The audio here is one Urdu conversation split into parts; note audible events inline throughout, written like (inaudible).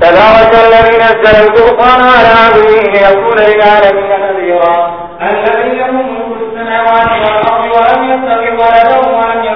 تبارك الذي نزل القرآن على عبده ليكون للعالمين نذيرا. الذي له ملك السماوات والأرض ولم يتخذ ولدا ولم يكن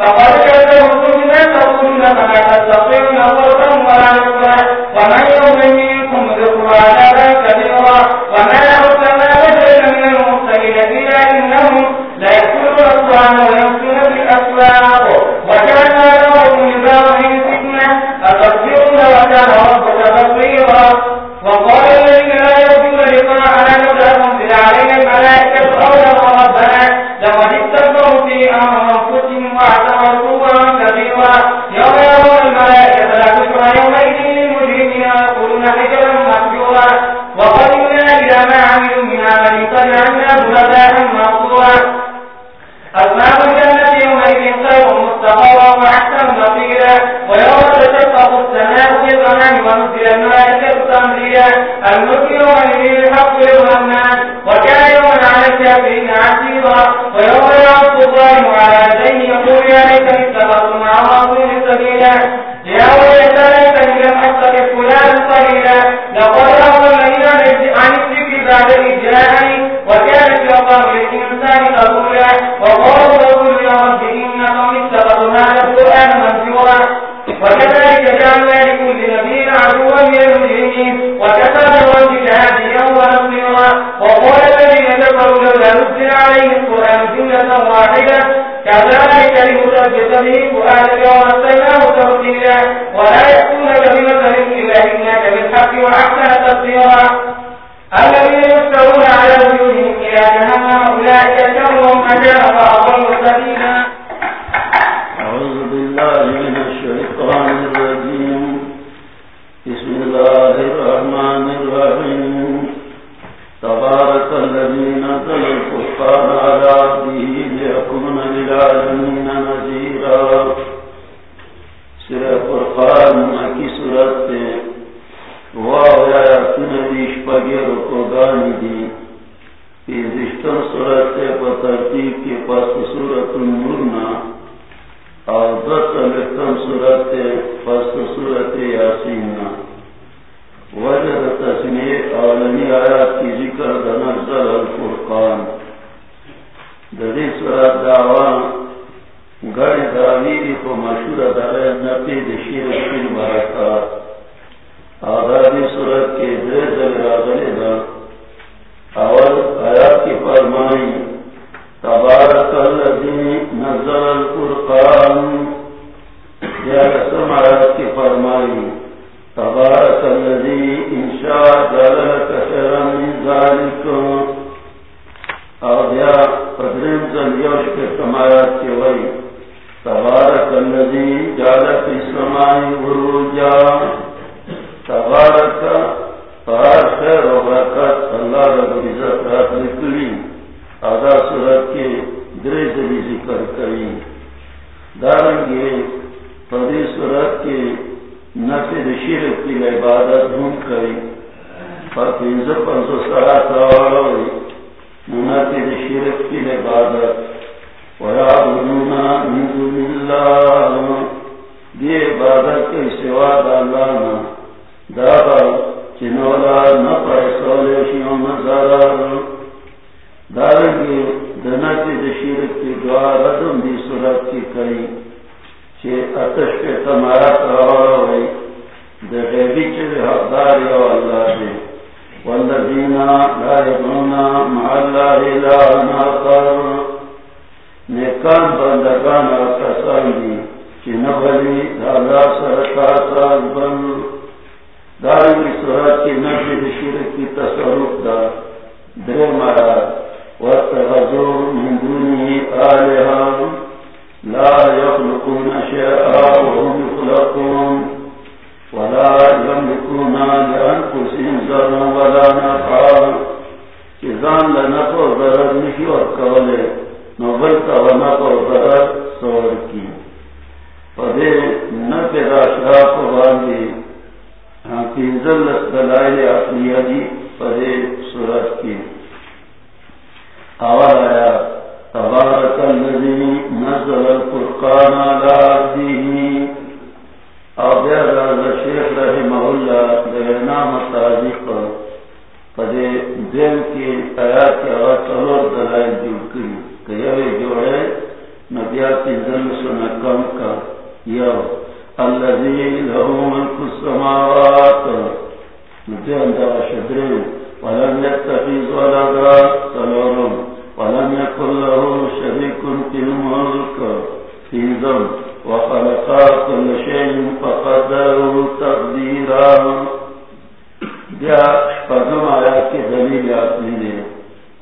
فقد كذبتم بما تقولون فما تستطيعون صرفا ولا ويوم يعض الظالم على يديه يقول يا ليتني اتخذت مع الرسول سبيلا يا ويلتى ليتني لم اتخذ فلانا قليلا لقد اضلني عن الذكر بعد اذ جاءني وكان في قبر الانسان خذولا وقال الرسول يا رب ان قوم اتخذوا هذا القران منشورا وكذلك جعلنا لكل نبي عدوا من المجرمين وكفى الذين كفروا لولا نزل عليه القران جمله واحده كذلك لنثبت به فؤادك ورسلناه ترتيلا ولا يأتونك بمثل الا انك بالحق واحسن تفسيرا. الذين يفترون على وجوههم الى جهنم اولئك شر مكانا واضل الذي نزل الفرقان على عبده ليكون للعالمين نذيرا سورة فرقان مکی صورت واو پگیر کو گانی دی صورت کے پاس صورت اور دس لکھتم صورت صورت وجہ تسمیع عالمی آیات کی ذکر دنزل الفرقان۔ دری صورت دعوان گڑی دعویری کو مشہور دعوی نبی دشیر شیر برکات آغازی صورت کے دیر دل راغلی دا۔ اول آیات کی فرمائی، تبارک الذی نزل القرآن لسم آیات کی فرمائی تبارک الذی انشاء جلل کثیرا من ذالکم اور بیا جعل السماء بروجا خیر و برکت اللہ رب رات نکلی۔ آدھا صورت کے درے ذکر کری۔ دارنگے پدی صورت کے نفر شرک کی عبادت دھون کری فقیز پنسو سرا سوالوئی نفر شرک کی عبادت. ویعبدونا من دون اللہ دی عبادت کے سوا دالانا دابا چنولا نفر سولیشیوں مزارار دارنگے دناتی دشیرت کی دعا ردم دی صورت کی کئی چھے اتش پہ تمہارا تراوڑا ہوئی دغیبی چھے حقدار یا اللہ دے والذین لا یبنونا مع اللہ الہنا آخر نیکان بندگان آتسان دی چھے نبلی دادا سرکار ساز بن دارنگی صورت کی نفی دشیرت کی تصرف دا۔ در مراد واتخذوا من دونه آلهة لا يخلقون شيئا وهم يخلقون. ولا يملكون لأنفسهم ولا نفعا. إذن لنفع ضرر نشي ورقوله نبلت ونفع ضرر سوركي نفع تبارک الذی نزل الفرقان على عبده. او بیا دا شیخ رحمہ اللہ دینا متعلق پدے دل کی آیات کی آواز چلور دلائل جوڑ کری. کہ یہ جوڑے نبیات کی ذل سنہ کم کا یو الذی لہو ملک السماوات. نبیان دا شدرین ولم يتخذ ولدا سلورم ولم يكن له شريك في الملك في ذنب وخلق كل شيء فقدره تقديرا. جاء فقم آيات دليل عقلي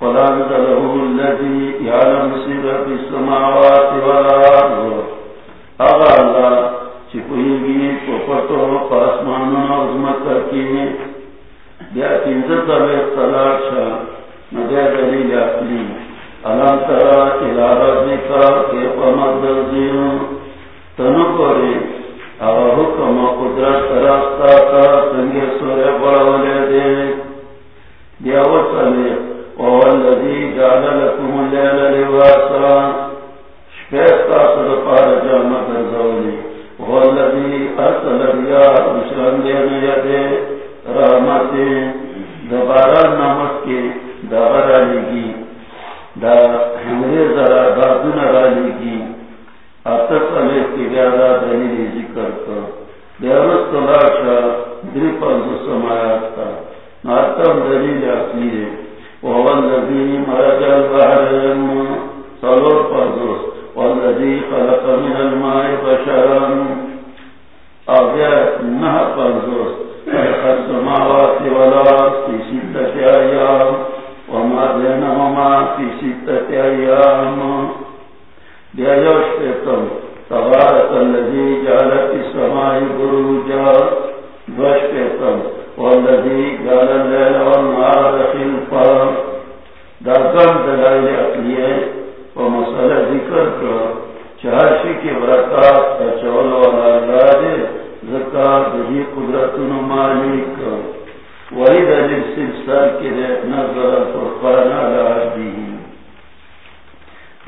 ولنزله الذي يعلم سر في السماوات والأرض. أغا الله چکوئی پپتو پاسمان عظمت کی بیا پینزت بے اختلاق شا نبیا علام ترا تنو او حکم و قدرت تراستا تا سنگی دے جعل لکم اللیل لباسا۔ شپیستا جامع درزولی ارسل دوبارہ نمک کے دبر دا ہمرے ذرا دادن رالی کی علیہ کی دلیل ذکر کر دیارت تلاشا دری سمایات کا ناتم دلیل اپنی ہے آگیا نہ السماوات والارض في ستة أيام وما بينهما في ستة أيام بيجوش بيتم تبارك الذي جعل في السماء بروجا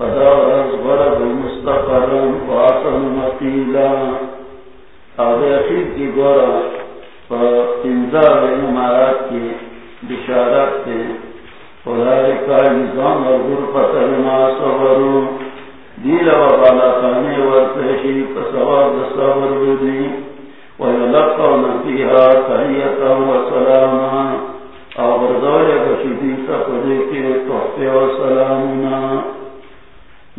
فدارت غرب مستقرا وعقم مقیلا او دیخید کی گورا انزار امارات کی بشارت تے اولئک نظام الغرفت لما صبرو دیل و بالا خانے ورکشی فسواب صبر بدی ویلقون فیها تحیتا و سلاما او بردار بشدی سفدی کے تحفی و سلامنا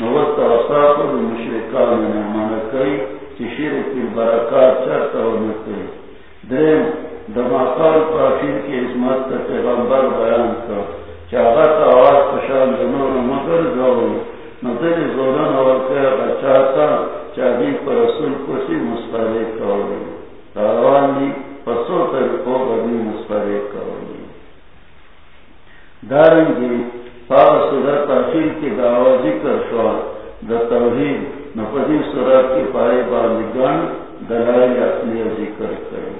نوت اوساط چاہی پر رسول کو سی کرو روانی پسوں پارا صدر تحقیل کی دعوی ذکر شوا دا توحید، نفذی صورت کی پائے بازگان دلائی اپنی ذکر کرے۔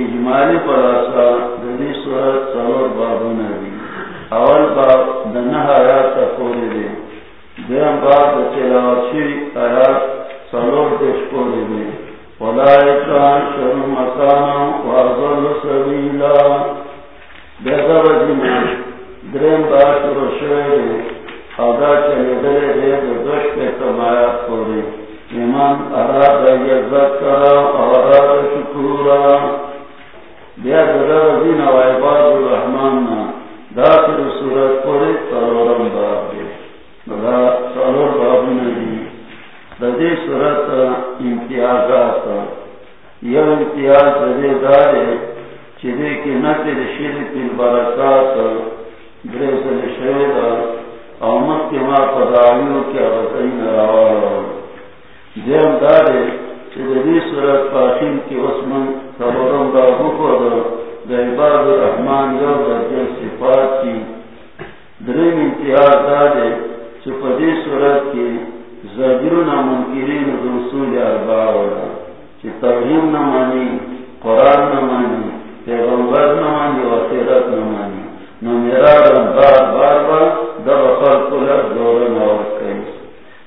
اجمالی پر آسا دلی صورت سور بابو نبی اول باب دنہ آیات تفولی دے دیم باب دا چلاوچی آیات سور دشکولی دے ولائکان شرم مکانا وازل سبیلا۔ بیدر جمعیش درم بار شروع شوئے دے او دا چلے دلے دے دو دوش پہ سمایات کو دے امام اراد یزد کرا اراد شکورا بیا درہ دین و عباد الرحمن نا دا پھر صورت پڑے سالورم باب دے دا سالور باب ندی دا دے صورت امتیازات یو امتیاز دے دارے چلے کے نتر شرک البرکات برکات دریسل شہد اومت کے ماں پدائیوں کی عبتین راوالا دیم دارے صورت کی دا دا عباد الرحمن یو درجہ صفات کی دارے صورت کی زجرون منکرین رسول چی نمانی قرآن نمانی پیغمبر نمانی و خیرت نمانی نو میرا رم بار بار بار دا بخار کلر دورن اور کئی.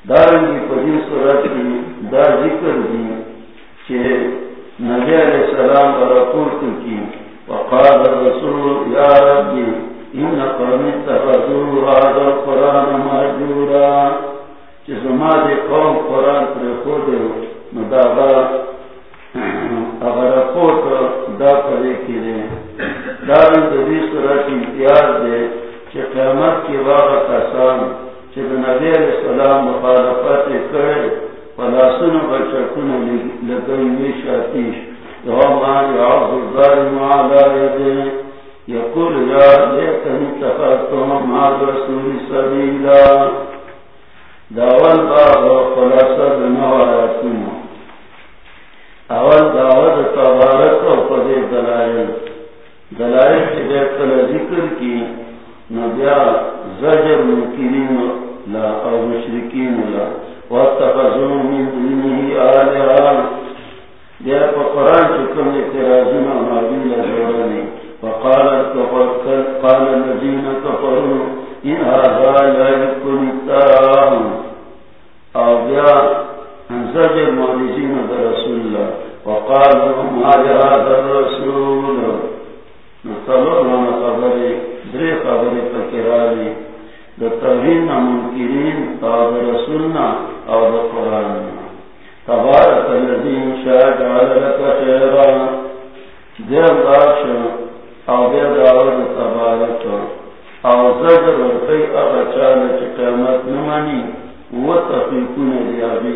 دارنگی پدی صورت کی دا ذکر دی چی نبی علیہ السلام برکوت کی. وقال الرسول یا ربی ان قومی تفضل هذا القرآن مهجورا چی زمان دی قوم قرآن پر خود مدابا اگر اپوت دا کرے کی دے دارن دی صورت امتیاز دے چی قیمت کی واقع کسان چی نبی علیہ السلام مخالفت کرے فلاسن بچکن لگئی میش آتیش یوم آن یعوض الظالم علا یدے یقول یا لیتنی تخاتم مع رسول سبیلا. داول باب خلاصہ دنو آیاتونو اول دعوت تبارک و پدے دلائل. دلائل کی بیتل ذکر کی نبیا زجر منکرین لا او مشرکین لا. واتخذون من دینه آلہا. دیا پا قرآن چکم اعتراضون مابین لجورنی وقال قال الذين كفروا إن هذا لا يكون التراهم أو بيا انزجر مالزين برسول جی الله وقال لهم هذا الرسول نصلوا لنا خبري دري خبري فكرالي دتوهين منكرين أو برسولنا أو بقرآن تبارك الذي شاء جعل لك خيرا دیر باشا او بیا داور تبارک۔ او زجر ورقی اغا چی قیمت نمانی و تفیقون دیابی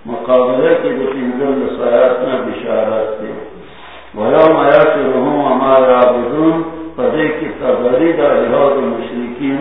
دپارا مقابلہ کی دفنزل سایاتنا بشارت دی ویوم رہوں وما یعبدون پدے کی تبری دا لحاظ مشرکین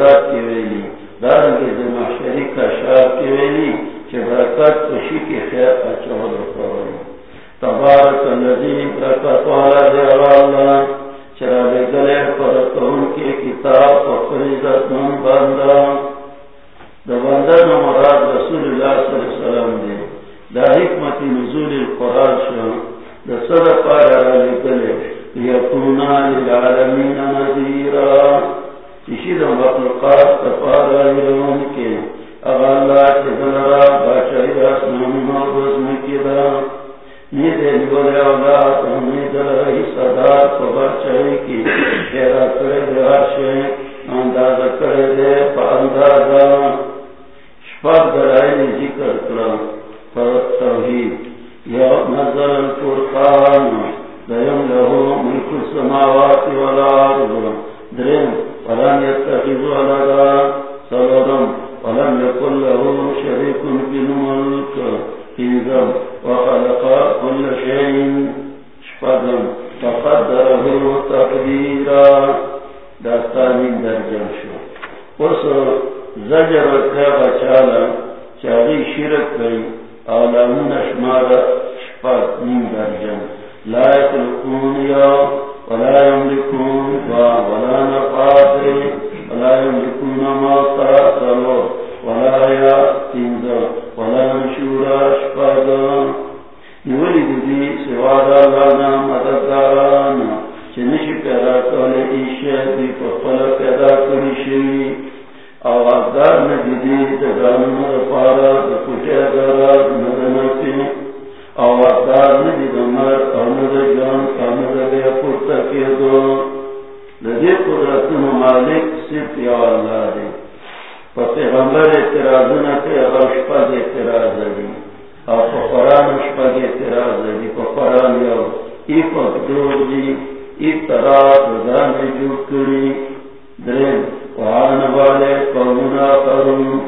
و کی ویلی. دارنگی زمحشری کا شعر کی ویلی چھ برکت رشی کی خیر اچھول رکھوئی تبارک اللذی برکت والا دے اللہ چرا لے گلے پر کون کی کتاب و فریضت من بندہ دا بندہ مراد رسول اللہ صلی اللہ علیہ وسلم دے دا حکمت نزول القرآن شا دا صد پارا لے گلے لیکونا للعالمین نذیرا. چشی دا مخلقات تپارا کے باشای مکی نیدے اولاد امید رہی کی۔ کرے دے کرے دے پا اندازہ ذکر توحید۔ یا نظر دیم لہو ملک السماوات والارض۔ درم ولن يتخذ ولدا صدرم ولم يكن له شريك في الملك تیزم وخلق كل شيء شفدم فقدره تقديرا. داستانین درجم شو. اس زجر کا بچالا، چاہی شرک کئی، آلامون اشمار شفاق نیم درجم لا يخلقون یا ولا يملكون ولا نفاذ ولا يملكون ما تاثلوا ولا يأتنزل ولا نشورا شفادا نولی دی سوادا لانا مددارانا چنش پیدا کولے ایشے دی پپل پیدا کری شوی آوازدار ندی دی دگان مدپارا دکوٹے دارا ندنفی آوازدار ندی دمر امد جان امد بے پورتا کی دو لدی قدرت مالک صرف یا اللہ دی. پیغمبر اعتراض نہ کہ اگر شپد اعتراض دی اور قرآن شپد اعتراض دی قرآن یو ایک دور دی ایک طرح رضان جو کری درین وعان والے قومنا قرم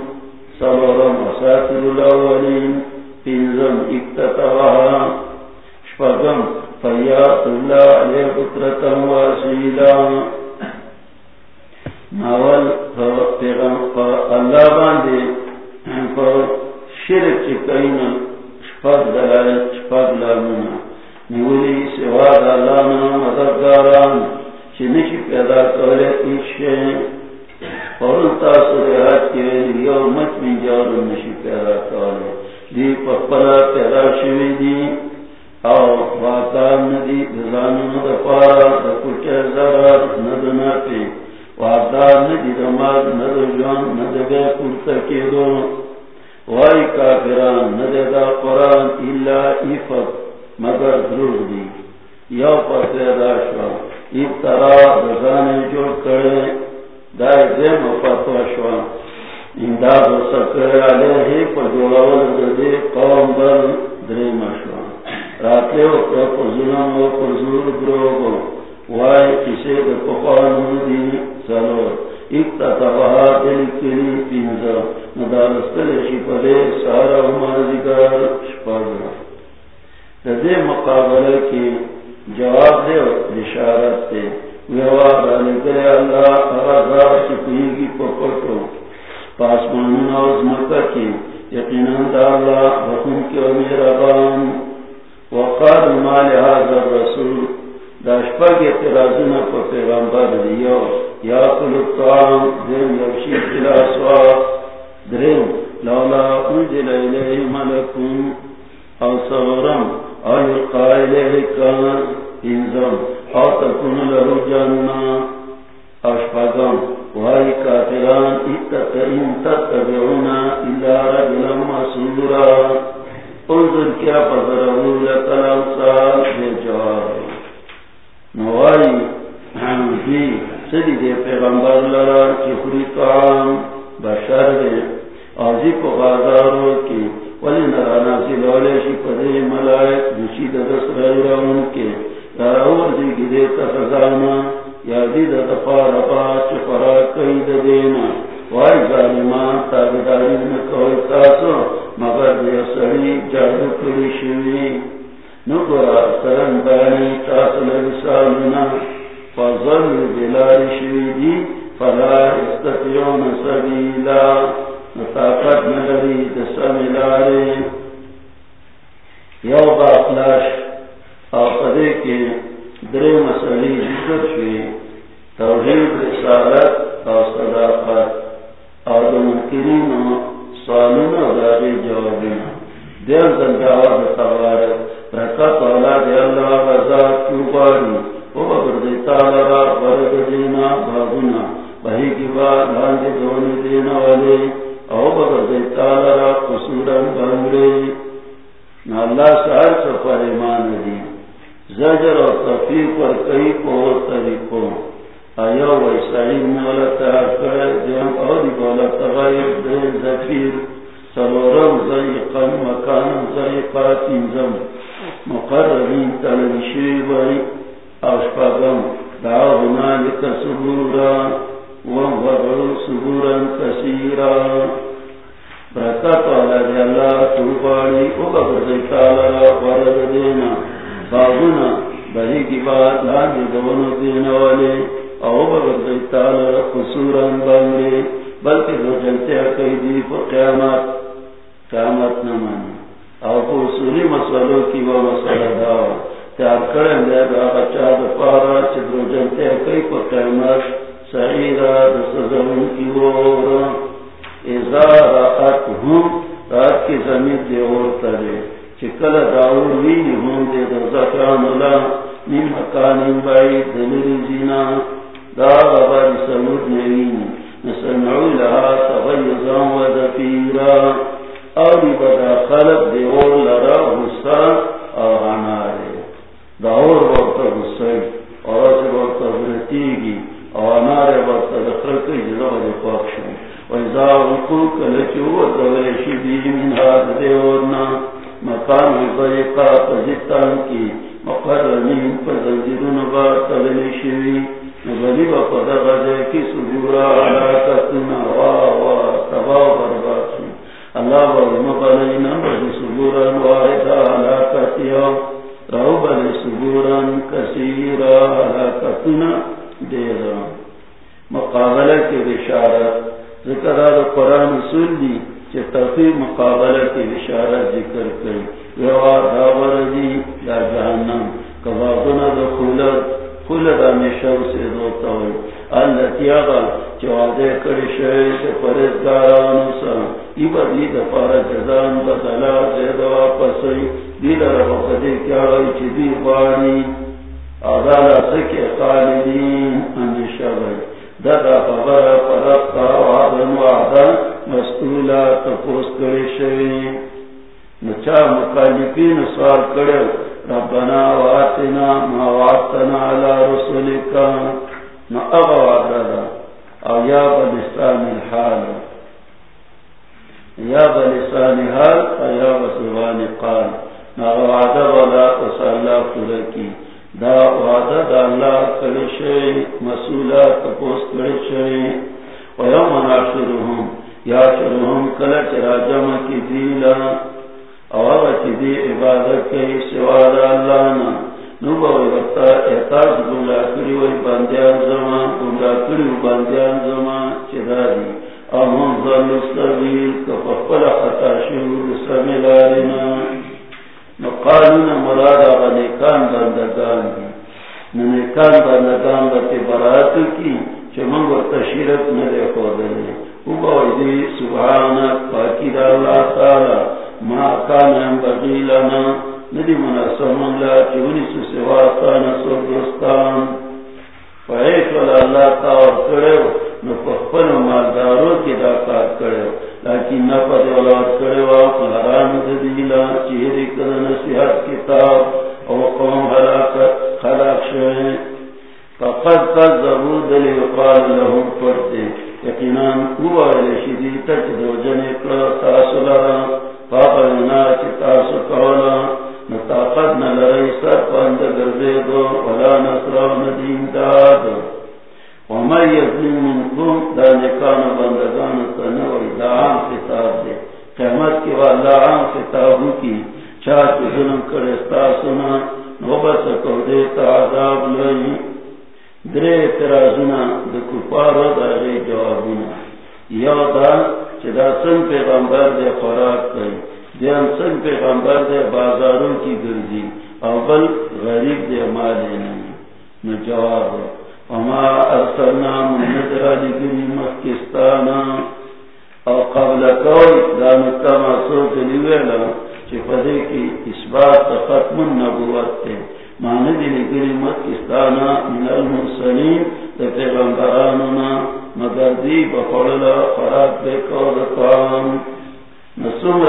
سلورم وساتر الاولین. تنزم اکتتوها شپدم فیات اللہ ناول اللہ باندے شرک چکین لامنا نیولی مددگاران چنشی پیدا کرے ایشے فورن تاثر حد کے مت من نشی پیدا کرے دی پپلا پیدا شوی دی او واتان ندی دزانو دپارا دکوٹے زرار ندنا پی وعدار ندی دماغ ند جان ند کی دو وائی کافران ند قرآن الا ایفت مگر ضرور دی. یو پر پیدا شوا ابترا دزانے جوڑ کرے دائی دیم فتوا شوا و سکر علیہ پر جوڑاول دے قوم بل دریم شوا راتے و پر ظلم و پر زور دروگو وائی کسے دے پخوان دی سلو اکتا تبہا دل کلی پینزا ندارستل شپدے سارا عمر ذکر شپادا دے مقابلہ کی جواب دے و اشارت دے۔ ویواب علیکر اللہ ارازار چپی کی پکٹو پاس منون اوز مکہ کی یقیناً دا اللہ حکم کی امیر ابان وقال ما مال حاضر رسول داشپاگ اعتراضنا پا پیغمبر دیو یا کل الطعام دیم یوشی خلاسوا درم، لولا انجل الیه ملکون. او صغرم، او یلقا الیه کان. انزم، او تکون لرو جننا اشپاگم وای کافران اتتئین تتبعونا الا رجلا مسورا انظر کیا پذرہو لکلم سال دے جواب. نوائی دی سدی دے پیغمبر لرا کی خوری طعام بشر دے. آزی کو بازارو کی ولی نرانا سی لولے شی پدے ملائک نشید دس رہی رہن کے. دراور دی گدے تفزانا یا دی دا دفار با چفراک قید دینا وائی ظالمان تابداری نکوئی تاسو، مگر دیا سڑی جادو کری شوی۔ نگرا سرن بانی تاسو لرسالنا فضل بلاری شوی دی، فلا استطیعون سبیلا۔ نطاقت ندری دسم لاری یو باقلاش او کے درے مسئلی ذکر شوی، توحید، رسالت او صداقت او دمکرین سوالون او داغی جوابینا دیر زندگاہ زنداوار تبارک رکت اولاد اللہ رضا کیوباری او بردی تالرا برد دینا بابونا بہی کی بات لاندی دونی دینا والے او بردی تالرا قصورا بنگری نا اللہ سہر سفر ایمان دی زجر اور تفیق پر کئی کو طریقوں ایو ویسائی مولا تحر کرے دیم اوری بولا تغیر دے زفیر سلورم زیقا مکان زیقا تینزم۔ مقررین تلنشی بری اوشپاگم دعا هنالک سبورا وانغرر سبورا کسیرا برکت والا دی اللہ توبانی او بگر تعالی ورد دینا۔ باغنا بری کی بات لاندی دونو دینا والے، او بگر تعالی قصورا بانگے بلکہ دو جلتے کئی دی پر قیامت قیامت نہ مانی. او کو سوری مسئلوں کی وہ مسئلہ داوا تیار کریں دے دا بچا دا پارا چدرو جلتے کئی پر قیامت، سعیدہ دا سزمون کی وہ ازا رات رات کی زمین دے اور ترے چکل داور ہوں دے در زکران اللہ، نیم مکان بائی دلیل زینا، دا غبار سمود نوینی نسمعو لها تغیزا و دفیرا اولی بدا خلق دے اور لرا غصا آغانا رے. دا اور بورتا غصای اور اچھا بورتا برتیگی آغانا رے بورتا دخل کئی جلو دے پاکشن وإذا وقوك لكو وطويش بي من هذا ديورنا مقام ضيقا فزتان كي مقرنين فزنجدون بارتغل شوي نغلب فدغ جاكي سجورا على كتنا واوا تبا برباتي الله ورم بلينا بل سجورا واحدا على كتيا رو بل سجورا كثيرا على كتنا ديرا مقابلة کے بشارت. ذکر دا قرآن سن دی چه تفیر مقابلہ کی بشارت ذکر کری ویوار دابر دی یا جہنم ہوئی چوادے سے سا ایبا دی جزان بدلا زید واپس ہوئی دی کیا گئی چی دی بانی۔ آدالا خالدین ددا خبر وعدن مسئولا تپوس کرے شوی نچا مقالفین سوال کرے، ربنا واتنا ما وعدتنا على رسولکا نا اغا وعدا دا، او یا بلسان الحال. یا بلسان حال، او یا بسوان قال. نا وعدا ولا وصاللہ فرقی دا وعدہ دا اللہ کرے شئی، مسئولہ تپوس کرے شئی ویوم ناشرهم یا شرهم کلا چرا جمع کی دیلا اوہ چی دی عبادت کئی سوا دا اللہ نا نوبا ویبتا احتاج گنگا کری وی باندیان زمان گنگا کری وی باندیان زمان چرا دی۔ امون ظل سبیل کفقل خطا شور سمیلارینا قانون مراد آغا نیکان بندگان دی۔ نیکان بندگان بتی برات کی، چه منگ و تشیرت ندے خودنے او باویدی سبحانت پاکی دا اللہ تعالی ما کان بغی لنا ندی مناسم اللہ چونی سو سواتان سو دوستان فایت والا اللہ تعالی کرے نو پخپل مالدارو کی دا کار کرے لیکن نفد اولاد کرے واقع حرام ددیلا چہرے کر نصیحت کتاب او قوم حلاکت خلاق شوئے فقد قذبو دلی وقال لهم پڑتے یقینان ہوا لشدی تک دو جنے کر تاسو لرا فاقلنا چی تاسو کولا نتاقت نلرئی سر پاند گردے دو ولا نصر ندیم داد. ومن يظلم منكم دا نکان بندگان تنوی دا عام خطاب دے. قیمت کی والا عام خطابو کی چاہت ظلم کرے کرستا سنا، نوبت کو دیتا عذاب لئی. درے اعتراضنا دا کفار دا غی جوابنا یا دا سن پیغمبر دے خوراک کئی دیان سن پیغمبر دے بازاروں کی گردی اول غریب دے مالے نہیں نو جواب وما ارسلنا مخکستانا. او قبل کوئی محصول پدے کی ختم تے معنی دی لگنی من المرسلین مگر دی بخورلا دے کور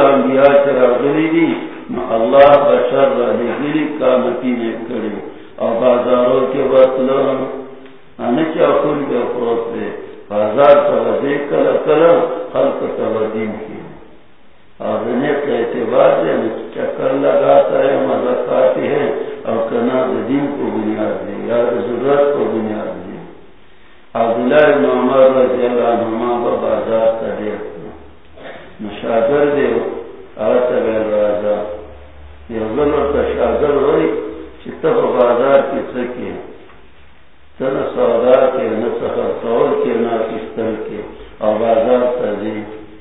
انبیاء چرا دی نو اللہ بشر را لگنی کامتی نے کرے او بازاروں کے بطلوں انچا خون بے افروت دے بازار توجہ خلق کی۔ آدھنے کا اعتبار دے چکر لگاتا ہے مزہ کھاتی ہے اور کنا دین کو بنیاد دے یا ضرورت کو بنیاد دے عبداللہ ابن عمر رضی اللہ عنہ با بازار کا دے مشاگر دے آتا بے رازا یہ غلط شاگر ہوئی چتب بازار کی سکے تن سودا کے، نہ سفر سور کے، نہ کستل کے۔ اور بازار تجی نہ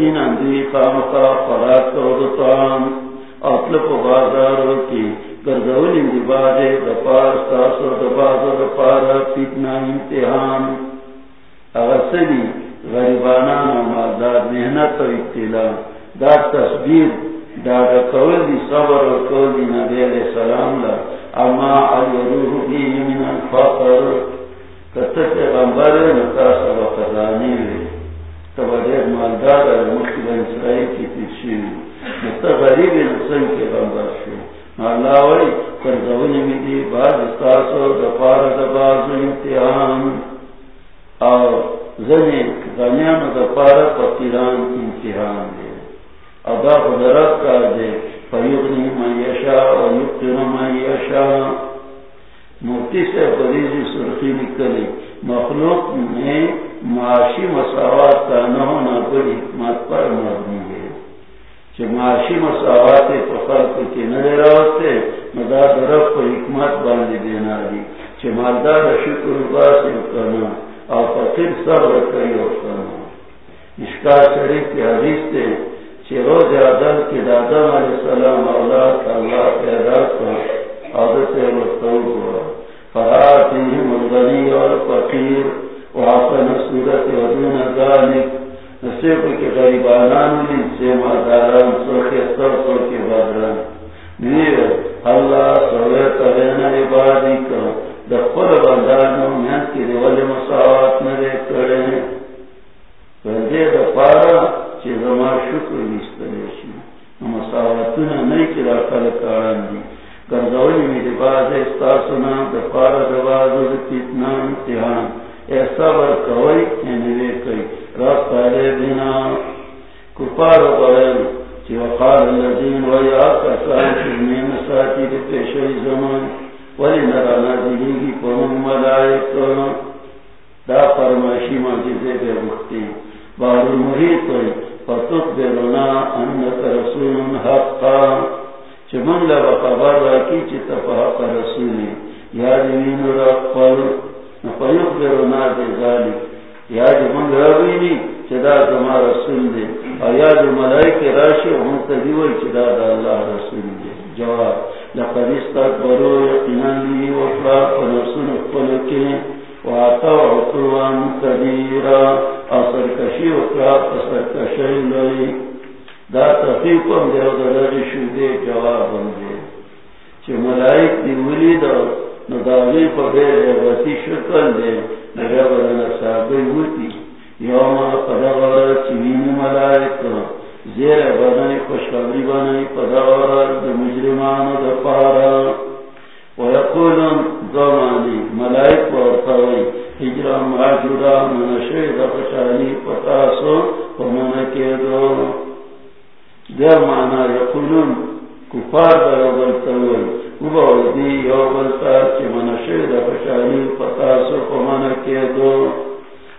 مگر یقینا دی قام کا خوراک کو دتان اطلق بازاروں کی گردولی دبادے دپار ساسو دبازو دپار پیٹنا امتحان اغسلی غریبانان و مالدار محنت و ابتلا دا تصویر دا دا قولی صبر و قولی نبی علیہ السلام لا اما الوروح بی من الفقر کتت غنبر نتاس و قضانی وی تبادیر مالدار المخل اسرائیل کی پیچھوی غریب انسان کے بندر شو اللہ وی کرزونی می دی باز استاسو دپار دباز امتحان اور زنی غنیان دپار فقیران امتحان دے ادا خدرت کا دے فیغنی من یشا و یقتر من یشا مفتی سے بریزی سرخی نکلی مخلوق میں معاشی مساوات کا نہ ہونا بڑی حکمت پر مبنی ہے معاشی مساوات فخر کی نظر آتے مدا درف کو حکمت باندھی دینا دی چھ مالدار شکر باس کرنا اور فقیر صبر کئی اور کرنا اشکا شریف کی حدیث تھے چھ روز عدل کے دادا علیہ السلام اولاد اللہ پیدا کر عادت مستور ہوا فراتهم الغنی اور فقیر وعفن صورت ودون ذلك نصیب کے غریبانان لی سے ماداران سوکے سر سوکے بادران نیر اللہ سوے تبین عبادی کا دخل بندانو محنت کی دیوال مساوات نرے کرے پردے دفارا چی زمان شکر بیستلیشی مساواتونا نئی کی راکل کاران دی گردولی می دی باز استاسونا دفارا دوازو دکتنا امتحان ایسا بر کوئی. انوے کئی رفتار کفار قرآن. چی وقال اللذین شرمی مساتی دی پیشوی زمان. ولی نرانا ملائک دا بے مختی. بار محیط رسول حقا. خبر راکی چی تفحق رسولی. رقل نفیق بے رونا چدا زما رسول دے اور راشی ہم چدا دا اللہ رسول دے جواب لقد استكبروا يقينا لي وعطوا كبيرا دا تفیقم دے شو دے جوابم دے. ملائک دا نداغی پا بے غیبتی شکل دے نگا بدن صحابی ہوتی یوم قدغر چوین ملائک زیر بدن خوشخبری بنائی پدغر دا مجرمان دا پارا ویقولن زمانی ملائک ورطوئی حجرام عجورا منشوی دا خوشحالی پتاسو ومنکی دو دیر معنی یقولن کفار دا ورطوئی وبودی یو بلتا چی منشوی دا خوشحالی پتاسو ومنکی دو.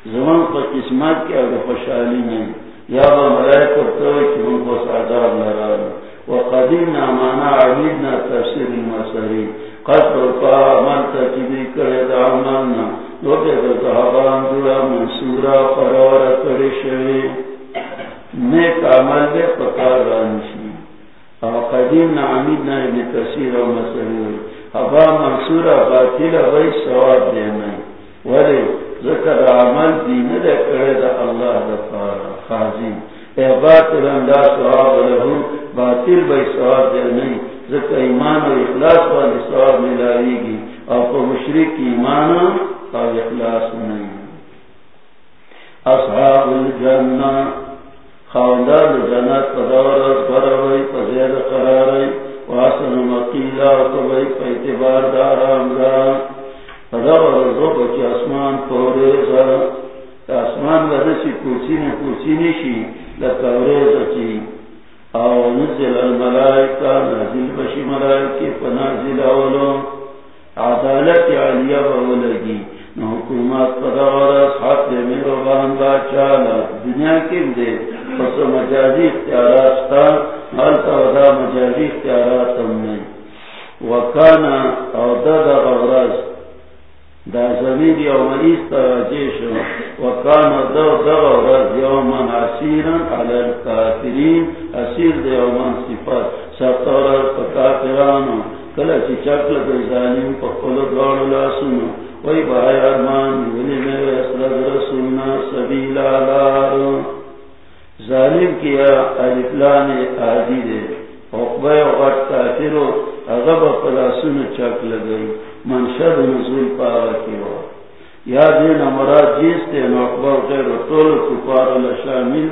زمان پا قسمت کیا دا خوشحالی نہیں یا با ملائک ورطوئی چی من کو سعدار لرارو وقدیمنا مانا عبیدنا تفسیر المسری قد رفا عمل تکیبی کرے دا عملنا لوٹے دا صحابان دورا منصورا قرار کرے شوی نیک عمل دے پکار رانشی. وقدیمنا عبیدنا ابن تفسیر المسری حبا منصورا باطل وی سواب دینا ولی ذکر عمل دین دے کرے دا اللہ دا خازی اے باطل انداز سواب لہو باطل بھائی سواب دے ذکر ایمان و اخلاص والی سواب ملائی گی. اور کو مشرق کی ایمان اور اخلاص نہیں اصحاب الجنہ خواندار جنت پدورت بروئی پزید قرارائی واسن مقیلہ وقبئی پا اعتبار دارام دار پدورت زو بچی اسمان پورے زر. اسمان بدسی کوچی نے کوچی نشی لکوریز چی او نزل الملائکہ نازل بشی ملائکی فنازل اولو عدالت علیہ بولگی نو حکومت پدغرس حق دے میرو باندہ چالا دنیا کم دے؟ پس مجازی اختیارات تا حالتا ودا مجازی اختیارات ہم نہیں وکانا او دا دا غرز دا زمین یوم ایستا جیشو وکانا دا دا غرز یومن عسیرن علی الکافرین. اسیر دا یومن صفت سختورت پا کلا چی چکل دا ظالم پا قلد غار لاسونو. وی بھائی ارمان، ولی میرے اسرد رسولنا سبیل آلارو. ظالم کیا علفلان آدی دے. اقبای وغٹ اغب چک لگئی. منشد نزول پاگا کیوا یا دین جیس دے نقبا غیر طول کفار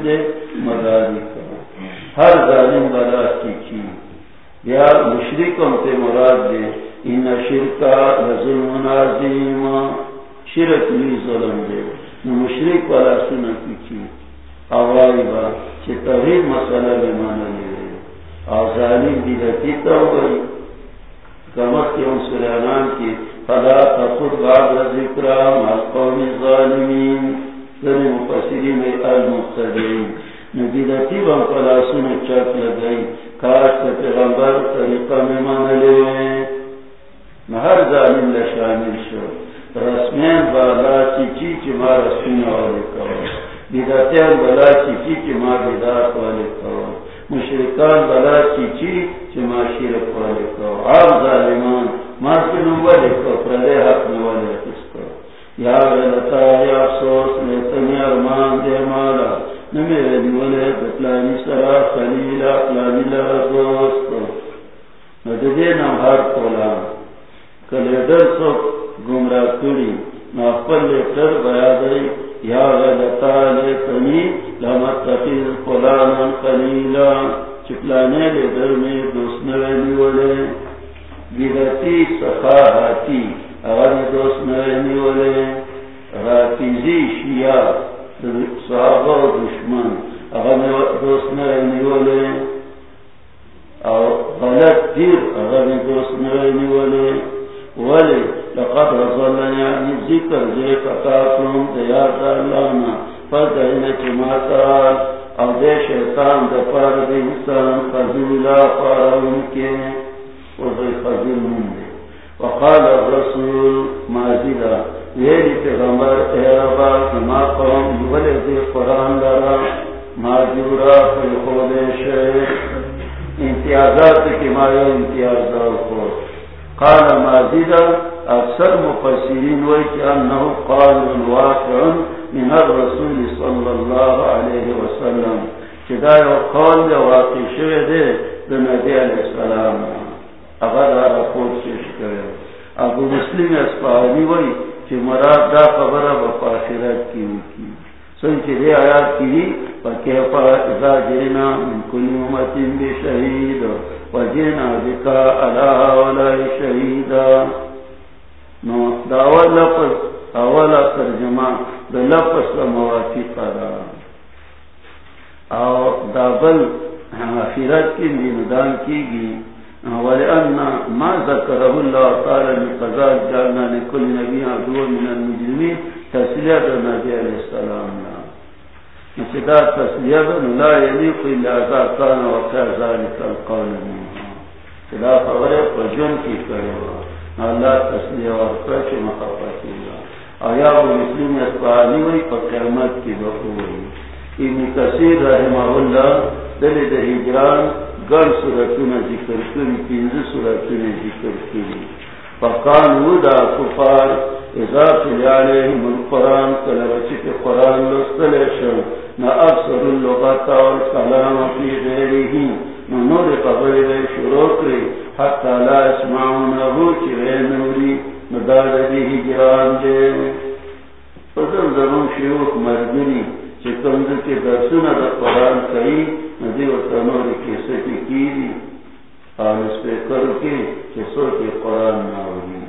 دے مداری کرو ہر ظالم بلا کی کی یا مشرکم تے مراد دے. ان شرکا لظلم عظیم شرک لی ظلم دے. مشرک والا سنہ کی کی اوائی با چھ توحید مسئلہ ظالم کمت کے ان کی فلا تخد بعد الظالمین مفسری میں المقتدین نبیدتی چاک لگئی کاش پیغمبر طریقہ میں مانا ہر ظالم لشامل شو۔ رسمین بالا چیچی چی ما رسمین بیداتیان بلا چیچی چی چی ما بیدات والے کرو مشرکان بلا چیچی چی چی ما شرک والے کرو عام ظالمان ما سنو والے کرو پردے حق میں والے کس کرو یا غلطا یا افسوس لیتنی ارمان، دے مالا. نمیرے دیولے بطلانی سرا خلیلا اقلانی لغا دوست نددے نام ہر کولان کلیدر سو گمراہ کری. ناپل لیتر بیادئی یا غلطا لیتنی لمتقیز قلانا قلیلا چپلانے لیدر میں دوست نوینی والے گیرتی سخاہاتی اگر دوست نوینی والے، راتیزی شیعہ، صحابہ و دشمن اگر دوست نوینی والے اور غلط دیر اگر دوست نوینی والے ولی لقد رسولنا یعنی ذکر دے فتاکم دیاد اللہنا فدعینا چما او دے شیطان دے پر دے انسان خزولا پارون کے وزی خزول من دے وقال الرسول مازیدہ ویلی پیغمبر اے ربا کما قوم ولی دے قرآن لرا مازورا فی خود شیخ امتیازات کی مایا امتیازات کو۔ قال مازیدہ، اکثر مفسرین وی کہ انہو قال واقع من الرسول صلی اللہ علیہ وسلم چدا یو قول دے واقع شوے دے دے نبی علیہ السلام۔ اگر آرہ پوچھ شش کرے۔ ابو مسلم اسپاہنی وی کہ مراد دا خبر بفاخرت کی ہوئی سن چی دے آیات کی فکیفا اذا جینا من کل امت بشہید وجینا بکا علا ولا شہیدا نو دا اول لفظ اولا ترجمہ دا لفظ دا موافق دا. او دا بل، آخرت کی دیندان کی گی ولأن ما ذكره الله تعالى من قضاء، جعلنا لكل نبي عدو من المجرمين تسلية النبي عليه السلام نسدا تسلية لا وقع ذلك القول کی کرے اللہ اور آیا وہ مسلم اسپانی ہوئی پر کی بخو ہوئی. ابن کثیر رحمہ اللہ دل ذکر کری ذکر کری. فقان کفار اذا تلی علیہم القرآن کلوچی کے قرآن لستلیشن نا اکثر اللغت والکلام فی نور دے شروع کری حتی لا اسمعونه نوری مدار دے فضل زمان شیوخ مرگنی چکمز کے دا قرآن کئی ندی تنور کی سکی کی دی آن اس پہ قرآن ناوری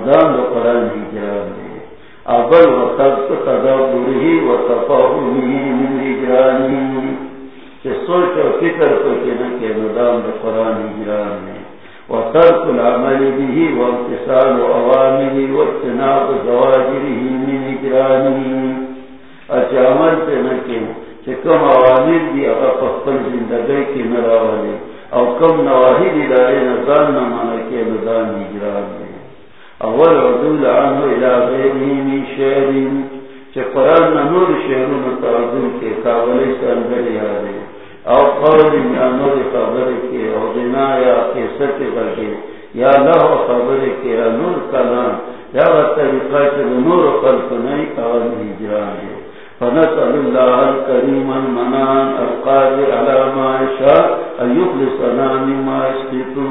مدام دا قرآن ہی جران دے۔ اول وقت تدابره وتفاهمه من هجرانه کہ سوچ اور فکر کو کہنا کہ ندام دا قرآن ہجران میں وترك العمل به و امتصال و وامتثال اوامره واجتناب زواجره من هجرانه اچھا عمل پہ نہ کہ کہ کم عوامل دی اگر پختل زندگی کی نراولی او کم نواہی دی دارے نظام نہ مانا کہ ندام ہجران میں اول عدول عنه الى غیره من شہرین کہ قرآن نور شہرون تعدل کے قابلی سے اندر یادے او قول یا نور خبر کے او دنا یا قیسر کے یا لہ خبر کے یا نور کلام یا طریقہ سے نور خلق نہیں قول ہجران ہے فنسأل الله الكريم المنان القادر على ما يشاء أن يخلصنا مما يسقطه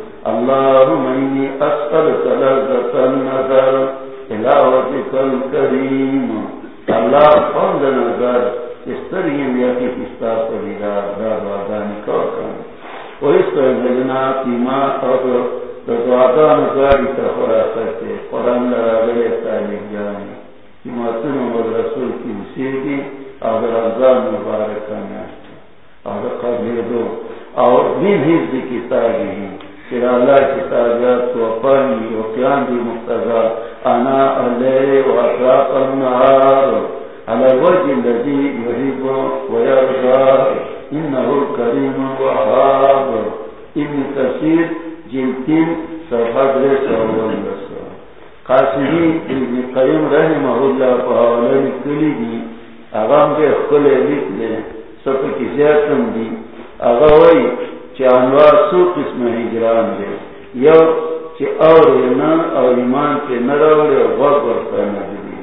اللهم إني أسألك لذة النظر إلى وجهك الكريم الله فضل نظر استرهم يكي استاق لله دار وعداني كوكا ويستغلنا فيما أرض تدعدان غاري تخراسته قرآن لرابل تعليم جاني فيما تنم الرسول في مسيدي أو رمضان مباركا ناشته أو قبل دو۔ اور أو من حزب كتابه کہ اللہ کتابیات کو پڑھنی و قیام بھی مقتضا، انا علیہ و اطراق النہار علی الوجہ الذي يحب ويرضى انه الكريم الوهاب ابن كثير جلتين صفحه 3 سوال قاسمی ابن قیم رحمہ اللہ پہاولن کلی دی اغام بے خلے لکھ لے سب کی زیادتم دی اغاوی چی انوار سو قسم ہجران دے، یو چی اور اینا او ایمان کے نراوڑے غرب ورطا نبی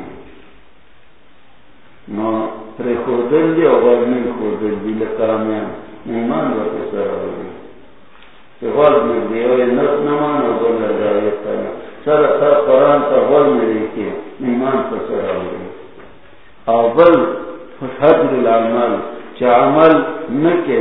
نو پر خودل دی او غرب نی خودل دی لکامیان ایمان ورطا سراوڑے چی غرب نبی او نت نمان او غرب نبی سر سر قرآن تا غل ملے کے ایمان پر سر آوری اول حجر العمل چا عمل نکے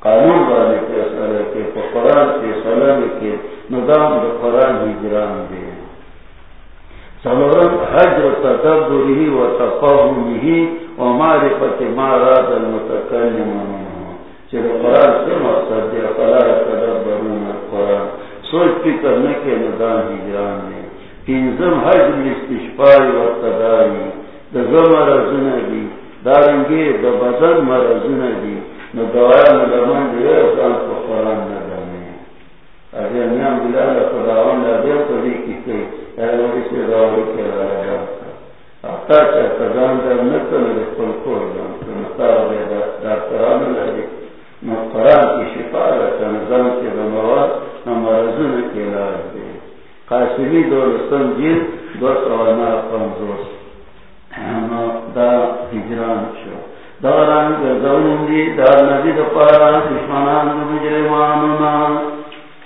قانون والے فیصلہ کے قرآن فیصلہ نکی ندام دا قرآن ہجران دے۔ سلورم حجر تدبری و تفاہمی و معرفت ما راد المتکلم چلو قرآن سے مقصد دے، فلا تدبرون القرآن۔ سوچ فکر کرنے کے ندان ہجران میں تینزم حج استشفائی و تداری۔ دزم مرزن دی، دارنگی دا بدن مرزن دی۔ دو دو سوانا پنزوس دا ہجران شو داران گردون دی، دار نبی دا پارا، دشمنان دو مجرمانونا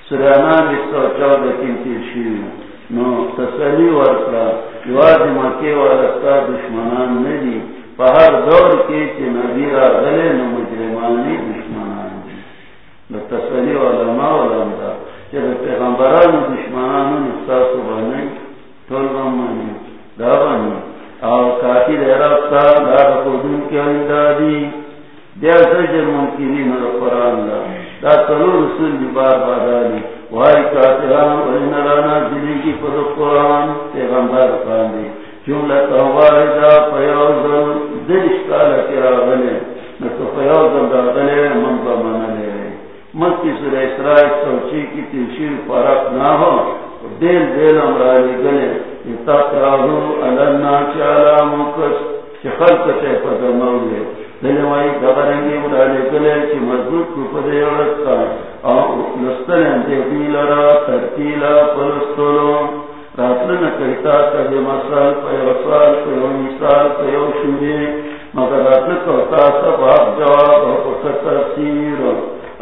سرانا بسو چود کنتی شیو نو، تسلی ورکا۔ یواز مکی ورستا دشمنان ندی۔ پہر دور کی چی نبی را غلے نو مجرمانی دشمنان دی۔ نو تسلی علماء علماء۔ جب پیغمبران دشمنان نستاسو بنی تول بمانی دا بنی او کافی دیرابتا دا خودون کی اندادی دیا سجر منکرین دا قرآن دا دا تلو رسول دی بار بادالی وائی کافران و انرانا دلی کی پد قرآن پیغمبر کاندی جملتا واحدا پیوزل دلش کالا کرا غلے نتو پیوزل دا غلے من بمانا مت کی سر اسرائیل سوچی کی تلشیر فرق نہ ہو دل دل امرالی گلے تقراہو علنا چالا مکس چی خلق تے پدر مولے دل وائی دبرنگی امرالی گلے، چی مضبوط کو پدے عورتا لستن اندے دیلرا ترتیلا پلستولو راتلن کہتا تبی مسال پیو سال پیو مثال پیو شوری مگر راتل کہتا سب آپ جواب اور تفسیر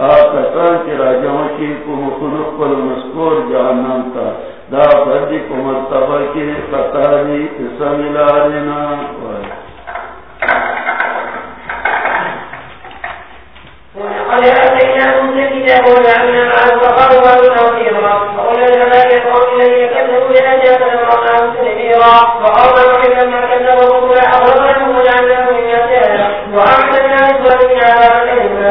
آکسان کی راجوں کی کو مخلوق پر مسکور جہنم تا دا بردی کو مرتبہ کی قطاری اسا ملا لینا۔ وقد آتيناهم الكتاب وجعلنا معه وقروا نصيرا وقلنا الملائكة قوم الذين كذبوا بآياتنا ورأوا تدبيرا وقوم نوح لما كذبوا الرسل أغرقناهم وجعلناهم للناس وأعتدنا للظالمين عذابا أليما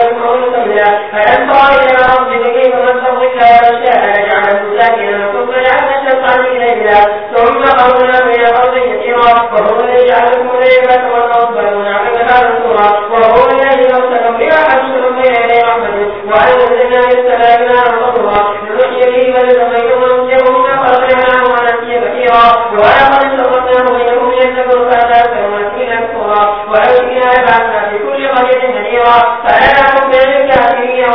كثيرا وكلنا نقرنا يد الأمثال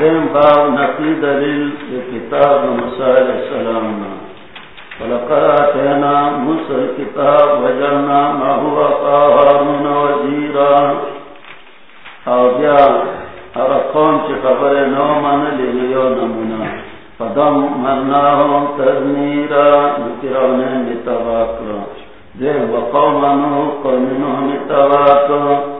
دین باو نقی دلیل کتاب موسیٰ علیہ السلام فلقد آتینا موسیٰ الكتاب وجلنا ما هو قاهرون وزیرا۔ او بیا ارقام چی خبر نومن لیلیو نمونا فدم مرناهم تذمیرا نکرانین متواقر دین وقومنو قومنو متواقر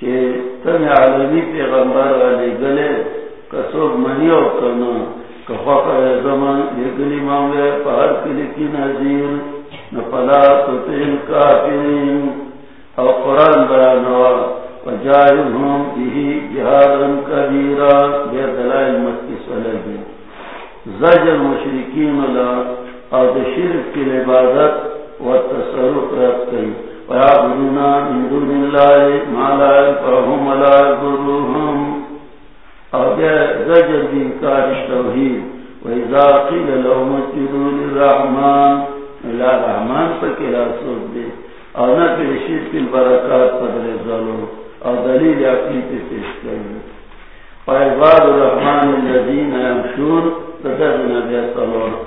تم عالمی پیغمبر والے گلے کسوب منی اور کرنا کفاق زمان یہ گلی معاملے پہاڑ کلی کی نظیر کافرین. اور قرآن بیانوا وجاہدہم بھی جہادن کبیرا، بے دلائل مکی صلی زجر مشرکین اللہ اور شرک کی عبادت و تصرف رد کریں ويعبدون من دون الله ما لا ينفعهم ولا يضرهم. زجر في التوحيد وإذا قيل لهم اسجدوا للرحمن إلا الرحمن فكلا صوت به أو نفي الشرك البركات قدر الظلم. أو دليل عقلي في تشكيل فعباد الرحمن الذين يمشون تدرنا بها صلوات